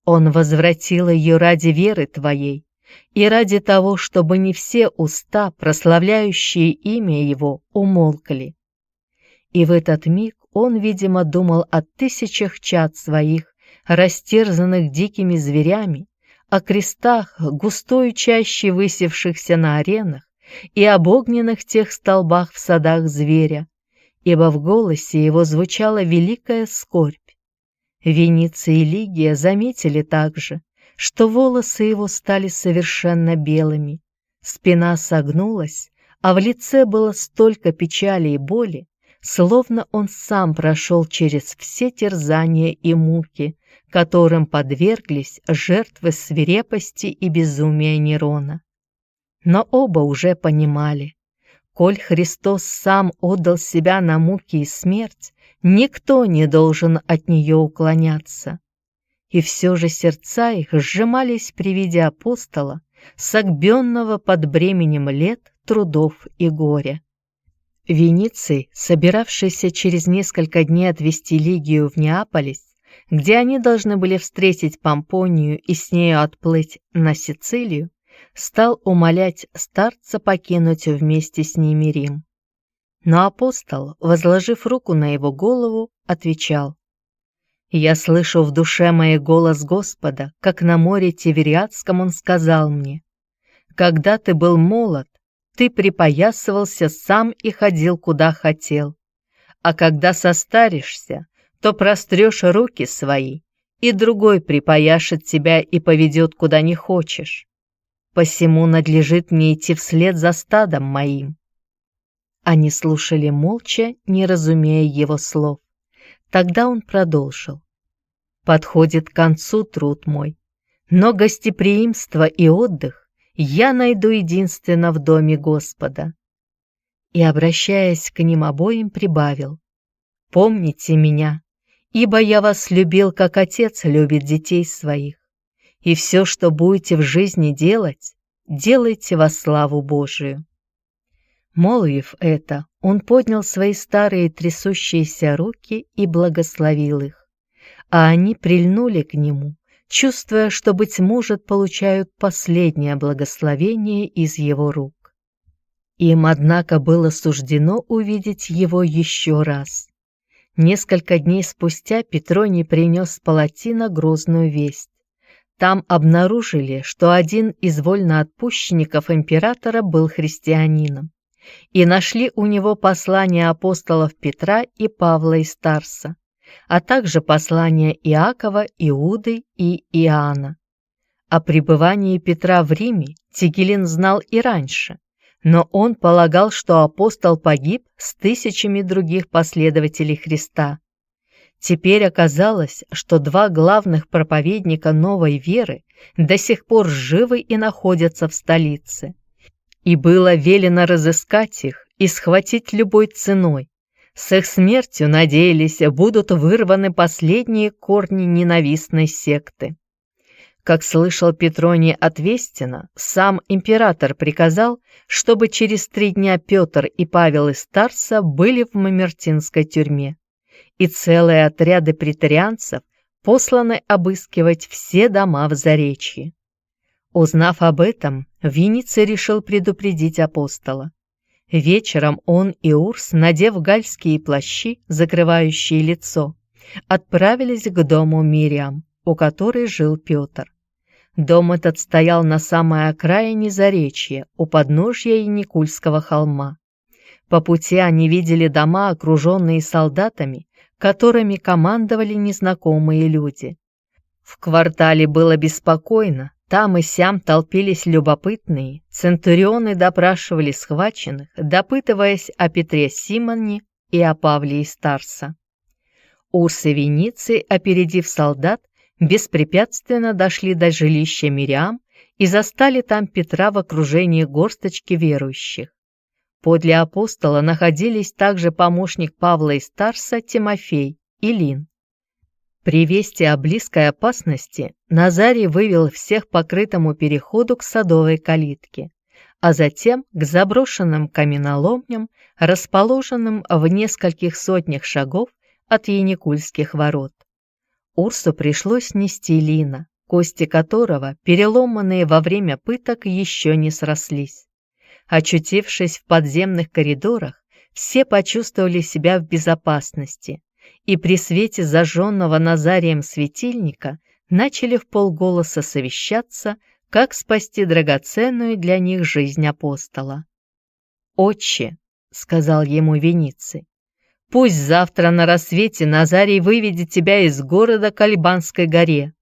«Он возвратил ее ради веры твоей и ради того, чтобы не все уста, прославляющие имя его, умолкли». И в этот миг он, видимо, думал о тысячах чад своих, растерзанных дикими зверями, о крестах, густой чаще высевшихся на аренах, и об огненных тех столбах в садах зверя, ибо в голосе его звучала великая скорбь. Вениция и Лигия заметили также, что волосы его стали совершенно белыми, спина согнулась, а в лице было столько печали и боли, словно он сам прошел через все терзания и муки, которым подверглись жертвы свирепости и безумия Нерона. Но оба уже понимали, коль Христос сам отдал себя на муки и смерть, никто не должен от нее уклоняться. И все же сердца их сжимались при виде апостола, согбенного под бременем лет, трудов и горя. Вениций, собиравшийся через несколько дней отвезти Лигию в Неаполис, где они должны были встретить Помпонию и с нею отплыть на Сицилию, стал умолять старца покинуть вместе с ними Рим. Но апостол, возложив руку на его голову, отвечал, «Я слышу в душе моей голос Господа, как на море Тивериадском он сказал мне, «Когда ты был молод, ты припоясывался сам и ходил куда хотел, а когда состаришься, то прострешь руки свои, и другой припояшет тебя и поведет куда не хочешь. Посему надлежит мне идти вслед за стадом моим». Они слушали молча, не разумея его слов. Тогда он продолжил. «Подходит к концу труд мой, но гостеприимство и отдых я найду единственно в доме Господа». И, обращаясь к ним обоим, прибавил. «Помните меня, ибо я вас любил, как отец любит детей своих и все, что будете в жизни делать, делайте во славу Божию». Молвив это, он поднял свои старые трясущиеся руки и благословил их, а они прильнули к нему, чувствуя, что, быть может, получают последнее благословение из его рук. Им, однако, было суждено увидеть его еще раз. Несколько дней спустя Петроний принес с Палатина грозную весть. Там обнаружили, что один из вольноотпущенников императора был христианином, и нашли у него послания апостолов Петра и Павла из Тарса, а также послания Иакова, Иуды и Иоанна. О пребывании Петра в Риме Тигелин знал и раньше, но он полагал, что апостол погиб с тысячами других последователей Христа, Теперь оказалось, что два главных проповедника новой веры до сих пор живы и находятся в столице. И было велено разыскать их и схватить любой ценой. С их смертью, надеялись, будут вырваны последние корни ненавистной секты. Как слышал Петроний от Вестина, сам император приказал, чтобы через три дня Петр и Павел из Тарса были в Мамертинской тюрьме и целые отряды претарианцев посланы обыскивать все дома в Заречье. Узнав об этом, Виниций решил предупредить апостола. Вечером он и Урс, надев гальские плащи, закрывающие лицо, отправились к дому Мириам, у которой жил Петр. Дом этот стоял на самой окраине Заречья, у подножья Яникульского холма. По пути они видели дома, окруженные солдатами, которыми командовали незнакомые люди. В квартале было беспокойно, там и сям толпились любопытные, центурионы допрашивали схваченных, допытываясь о Петре Симоне и о Павле из Тарса. Урс и Вениций, опередив солдат, беспрепятственно дошли до жилища Мириам и застали там Петра в окружении горсточки верующих. Подле апостола находились также помощник Павла из Тарса Тимофей и Лин. При вести о близкой опасности Назарий вывел всех по крытому переходу к садовой калитке, а затем к заброшенным каменоломням, расположенным в нескольких сотнях шагов от Яникульских ворот. Урсу пришлось нести Лина, кости которого, переломанные во время пыток, еще не срослись. Очутившись в подземных коридорах, все почувствовали себя в безопасности и при свете зажженного Назарием светильника начали в полголоса совещаться, как спасти драгоценную для них жизнь апостола. «Отче», — сказал ему Вениций, — «пусть завтра на рассвете Назарий выведет тебя из города к Альбанской горе,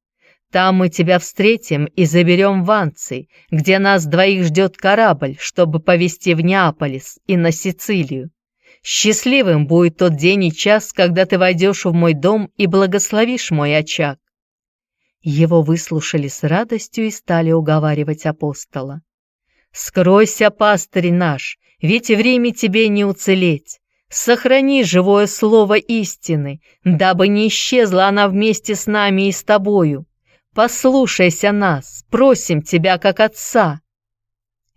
там мы тебя встретим и заберем в Анций, где нас двоих ждет корабль, чтобы повезти в Неаполис и на Сицилию. Счастливым будет тот день и час, когда ты войдешь в мой дом и благословишь мой очаг». Его выслушали с радостью и стали уговаривать апостола. «Скройся, пастырь наш, ведь в Риме тебе не уцелеть. Сохрани живое слово истины, дабы не исчезла она вместе с нами и с тобою. Послушайся нас, просим тебя как отца.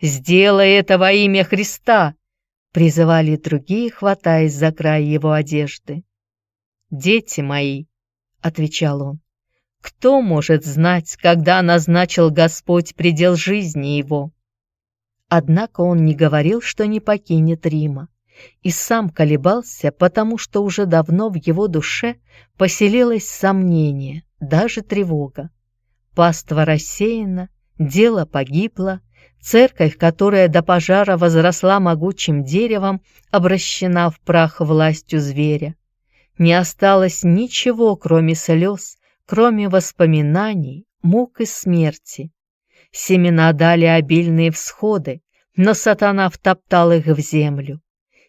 Сделай это во имя Христа, призывали другие, хватаясь за край его одежды. «Дети мои», — отвечал он, — «кто может знать, когда назначил Господь предел жизни его?» Однако он не говорил, что не покинет Рима и сам колебался, потому что уже давно в его душе поселилось сомнение, даже тревога. Паства рассеяна, дело погибло, церковь, которая до пожара возросла могучим деревом, обращена в прах властью зверя. Не осталось ничего, кроме слез, кроме воспоминаний, мук и смерти. Семена дали обильные всходы, но сатана втоптал их в землю.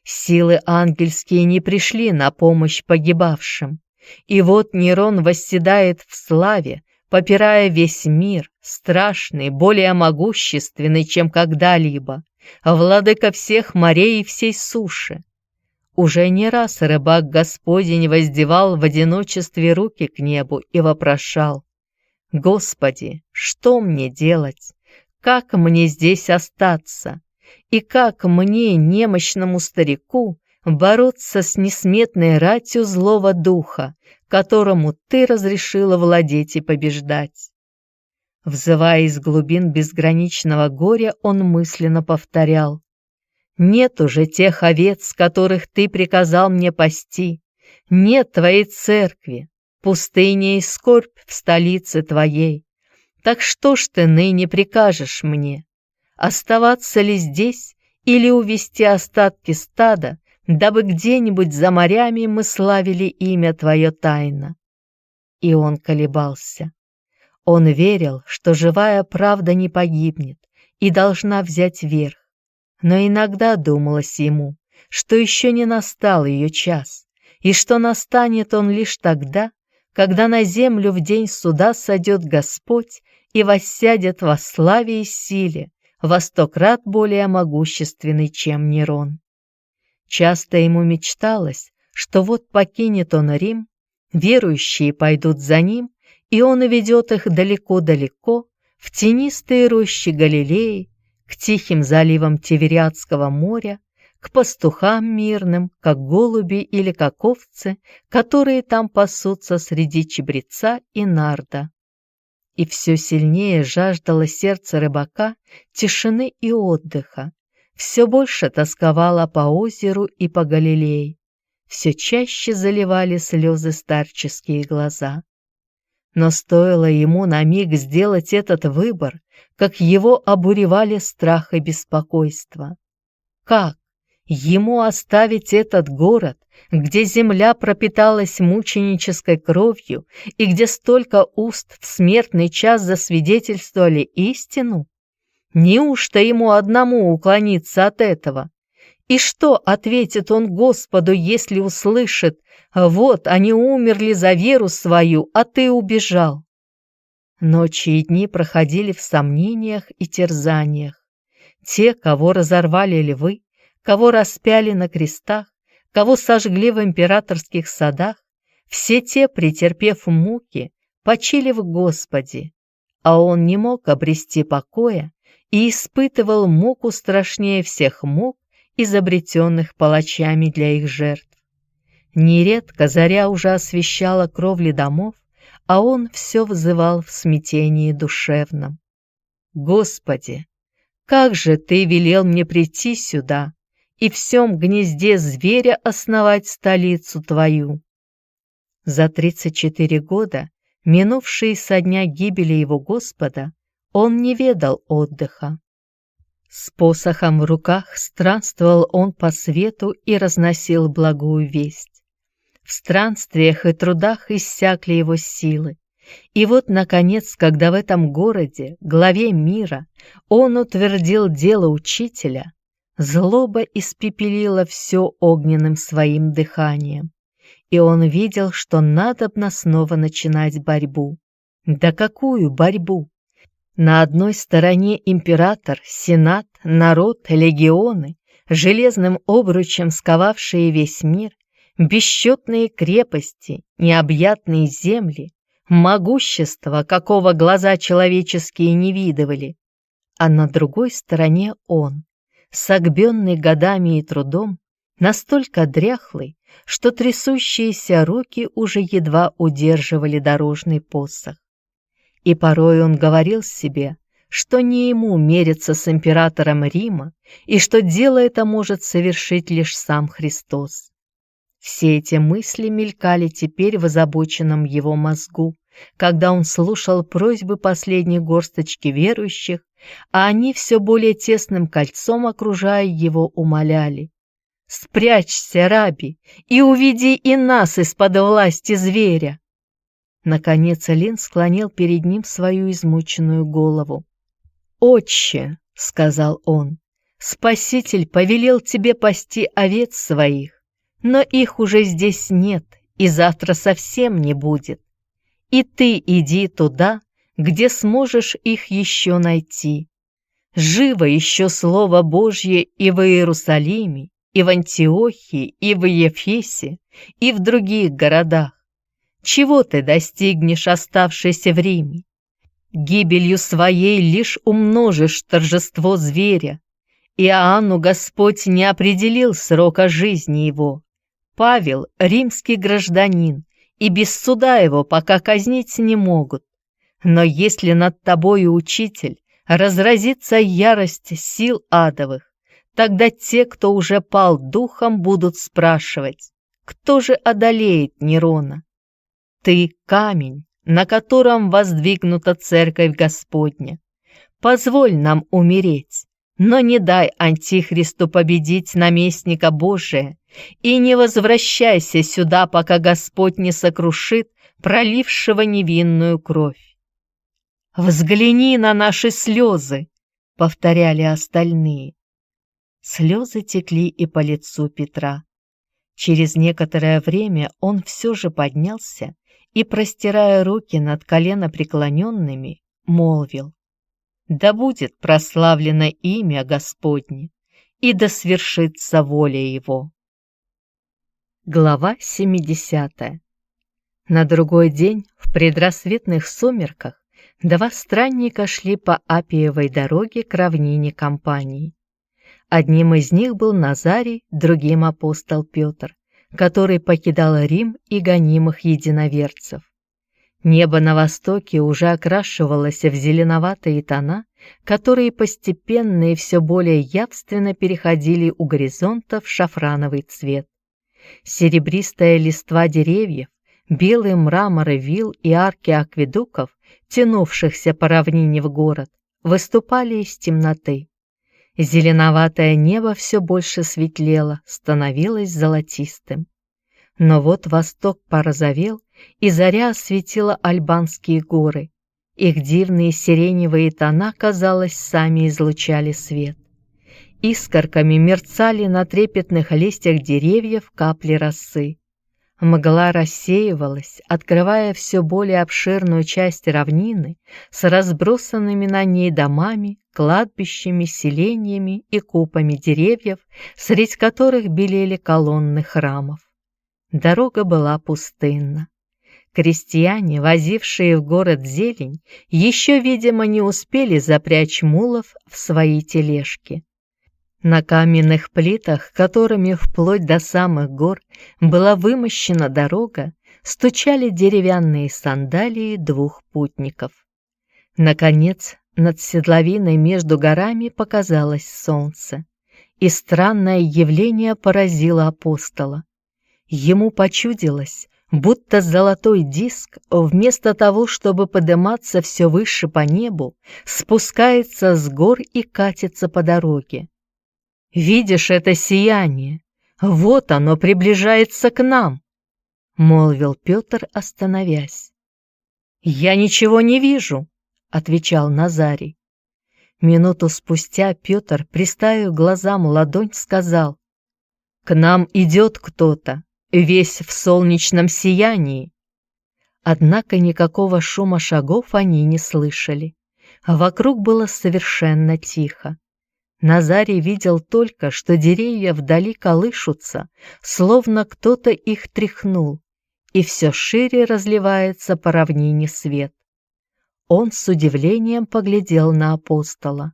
Силы ангельские не пришли на помощь погибавшим. И вот Нерон восседает в славе, попирая весь мир, страшный, более могущественный, чем когда-либо, владыка всех морей и всей суши. Уже не раз рыбак Господень воздевал в одиночестве руки к небу и вопрошал, «Господи, что мне делать? Как мне здесь остаться? И как мне, немощному старику, бороться с несметной ратью злого духа, которому ты разрешила владеть и побеждать? Взывая из глубин безграничного горя, он мысленно повторял. «Нет уже тех овец, которых ты приказал мне пасти, нет твоей церкви, пустыня и скорбь в столице твоей. Так что ж ты ныне прикажешь мне? Оставаться ли здесь или увести остатки стада, дабы где-нибудь за морями мы славили имя Твое тайно?» И он колебался. Он верил, что живая правда не погибнет и должна взять верх. Но иногда думалось ему, что еще не настал ее час, и что настанет он лишь тогда, когда на землю в день суда сойдет Господь и воссядет во славе и силе, во сто крат более могущественный, чем Нерон. Часто ему мечталось, что вот покинет он Рим, верующие пойдут за ним, и он уведет их далеко-далеко, в тенистые рощи Галилеи, к тихим заливам Тивериадского моря, к пастухам мирным, как голуби или как овцы, которые там пасутся среди чебреца и нарда. И все сильнее жаждало сердце рыбака тишины и отдыха, все больше тосковало по озеру и по Галилее, все чаще заливали слезы старческие глаза. Но стоило ему на миг сделать этот выбор, как его обуревали страх и беспокойство. Как? Ему оставить этот город, где земля пропиталась мученической кровью и где столько уст в смертный час засвидетельствовали истину? Неужто ему одному уклониться от этого? И что ответит он Господу, если услышит, «Вот, они умерли за веру свою, а ты убежал»? Ночи и дни проходили в сомнениях и терзаниях. Те, кого разорвали львы, кого распяли на крестах, кого сожгли в императорских садах, все те, претерпев муки, почили в Господе, а он не мог обрести покоя и испытывал муку страшнее всех мук, изобретенных палачами для их жертв. Нередко заря уже освещала кровли домов, а он все взывал в смятении душевном. «Господи, как же ты велел мне прийти сюда, и в всем гнезде зверя основать столицу твою. За 34 года, минувшие со дня гибели его Господа, он не ведал отдыха. С посохом в руках странствовал он по свету и разносил благую весть. В странствиях и трудах иссякли его силы. И вот, наконец, когда в этом городе, главе мира, он утвердил дело учителя, Злоба испепелила все огненным своим дыханием, и он видел, что надобно снова начинать борьбу. Да какую борьбу? На одной стороне император, сенат, народ, легионы, железным обручем сковавшие весь мир, бесчетные крепости, необъятные земли, могущество, какого глаза человеческие не видывали, а на другой стороне он, согбенный годами и трудом, настолько дряхлый, что трясущиеся руки уже едва удерживали дорожный посох. И порой он говорил себе, что не ему мериться с императором Рима и что дело это может совершить лишь сам Христос. Все эти мысли мелькали теперь в озабоченном его мозгу, когда он слушал просьбы последней горсточки верующих, а они все более тесным кольцом, окружая его, умоляли. «Спрячься, раби, и уведи и нас из-под власти зверя!» Наконец Лин склонил перед ним свою измученную голову. «Отче!» — сказал он. «Спаситель повелел тебе пасти овец своих, но их уже здесь нет и завтра совсем не будет. И ты иди туда, где сможешь их еще найти. Живо еще Слово Божье и в Иерусалиме, и в Антиохии, и в Ефесе, и в других городах. Чего ты достигнешь, оставшись в Риме? Гибелью своей лишь умножишь торжество зверя. Иоанну Господь не определил срока жизни его. Павел — римский гражданин, и без суда его пока казнить не могут. Но если над тобою, учитель, разразится ярость сил адовых, тогда те, кто уже пал духом, будут спрашивать, кто же одолеет Нерона? Ты — камень, на котором воздвигнута церковь Господня. Позволь нам умереть, но не дай Антихристу победить наместника Божия, и не возвращайся сюда, пока Господь не сокрушит пролившего невинную кровь. «Взгляни на наши слезы!» — повторяли остальные. Слезы текли и по лицу Петра. Через некоторое время он все же поднялся и, простирая руки над колено преклоненными, молвил да будет прославлено имя Господне, и да свершится воля Его. Глава 70 На другой день, в предрассветных сумерках, два странника шли по Апиевой дороге к равнине компании. Одним из них был Назарий, другим апостол Петр, который покидал Рим и гонимых единоверцев. Небо на востоке уже окрашивалось в зеленоватые тона, которые постепенно и все более явственно переходили у горизонта в шафрановый цвет. Серебристая листва деревьев, белые мраморы вил и арки акведуков, тянувшихся по равнине в город, выступали из темноты. Зеленоватое небо все больше светлело, становилось золотистым. Но вот восток порозовел, и заря осветила альбанские горы. Их дивные сиреневые тона, казалось, сами излучали свет. Искорками мерцали на трепетных листьях деревьев капли росы. Мгла рассеивалась, открывая все более обширную часть равнины с разбросанными на ней домами, кладбищами, селениями и купами деревьев, среди которых белели колонны храмов. Дорога была пустынна. Крестьяне, возившие в город зелень, еще, видимо, не успели запрячь мулов в свои тележки. На каменных плитах, которыми вплоть до самых гор была вымощена дорога, стучали деревянные сандалии двух путников. Наконец, над седловиной между горами показалось солнце, и странное явление поразило апостола. Ему почудилось, будто золотой диск, вместо того, чтобы подниматься все выше по небу, спускается с гор и катится по дороге. «Видишь это сияние? Вот оно приближается к нам!» — молвил Петр, остановясь. «Я ничего не вижу», — отвечал Назарий. Минуту спустя Петр, приставив глазам ладонь, сказал, «К нам идет кто-то, весь в солнечном сиянии». Однако никакого шума шагов они не слышали. Вокруг было совершенно тихо. Назарий видел только, что деревья вдали колышутся, словно кто-то их тряхнул, и все шире разливается по равнине свет. Он с удивлением поглядел на апостола.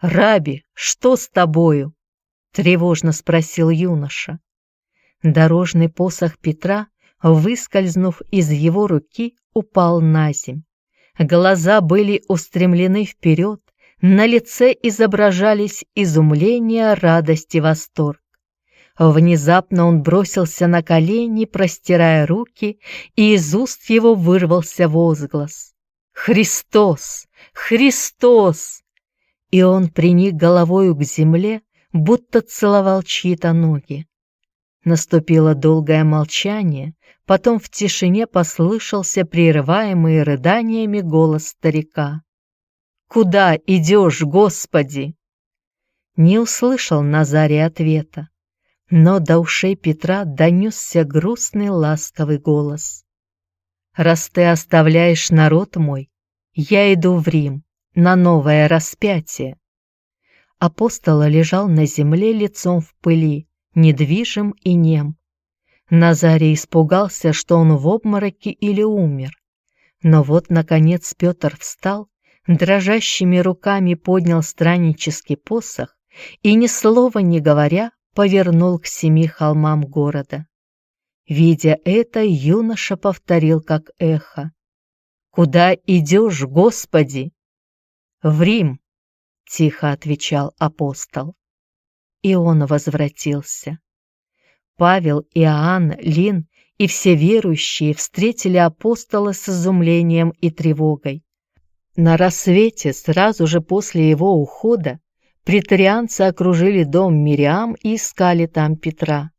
«Раби, что с тобою?» — тревожно спросил юноша. Дорожный посох Петра, выскользнув из его руки, упал на земь. Глаза были устремлены вперед, на лице изображались изумление, радость и восторг. Внезапно он бросился на колени, простирая руки, и из уст его вырвался возглас. Христос! Христос!» И он приник головою к земле, будто целовал чьи-то ноги. Наступило долгое молчание, потом в тишине послышался прерываемый рыданиями голос старика. «Куда идешь, Господи?» Не услышал Назарий ответа, но до ушей Петра донесся грустный ласковый голос. «Раз ты оставляешь народ мой, я иду в Рим на новое распятие. Апостол лежал на земле лицом в пыли, недвижим и нем. Назарий испугался, что он в обмороке или умер. Но вот, наконец, Петр встал, дрожащими руками поднял страннический посох и, ни слова не говоря, повернул к семи холмам города. Видя это, юноша повторил как эхо. Куда идешь, Господи? В Рим, тихо отвечал апостол. И он возвратился. Павел, Иоанн, Лин и все верующие встретили апостола с изумлением и тревогой. На рассвете, сразу же после его ухода, претарианцы окружили дом Мириам и искали там Петра.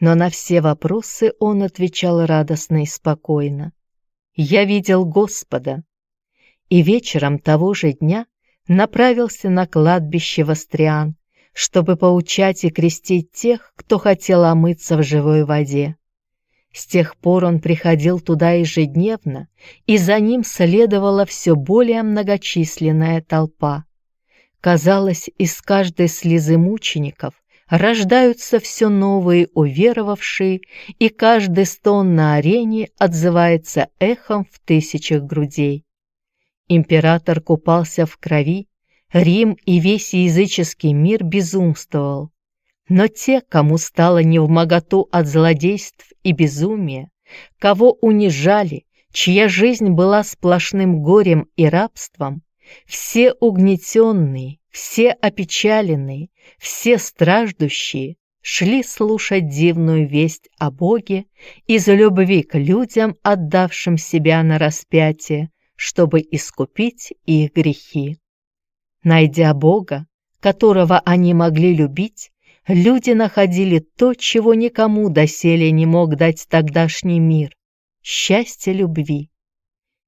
Но на все вопросы он отвечал радостно и спокойно я видел Господа. И вечером того же дня направился на кладбище Востриан, чтобы поучать и крестить тех, кто хотел омыться в живой воде. С тех пор он приходил туда ежедневно, и за ним следовала все более многочисленная толпа. Казалось, из каждой слезы мучеников рождаются все новые уверовавшие, и каждый стон на арене отзывается эхом в тысячах грудей. Император купался в крови, Рим и весь языческий мир безумствовал. Но те, кому стало невмоготу от злодейств и безумия, кого унижали, чья жизнь была сплошным горем и рабством, все угнетенные, все опечаленные, все страждущие шли слушать дивную весть о Боге из любви к людям, отдавшим себя на распятие, чтобы искупить их грехи. Найдя Бога, которого они могли любить, люди находили то, чего никому доселе не мог дать тогдашний мир — счастье любви.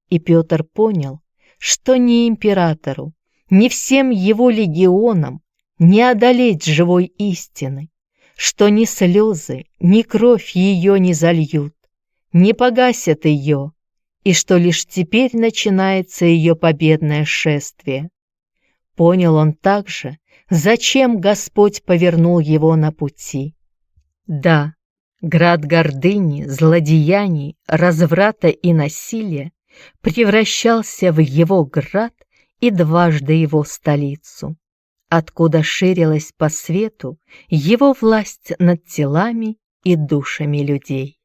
И Петр понял, что ни императору, ни всем его легионам не одолеть живой истины, что ни слезы, ни кровь ее не зальют, не погасят ее, и что лишь теперь начинается ее победное шествие. Понял он также, зачем Господь повернул его на пути. Да, град гордыни, злодеяний, разврата и насилия превращался в его град и дважды его столицу, откуда ширилась по свету его власть над телами и душами людей.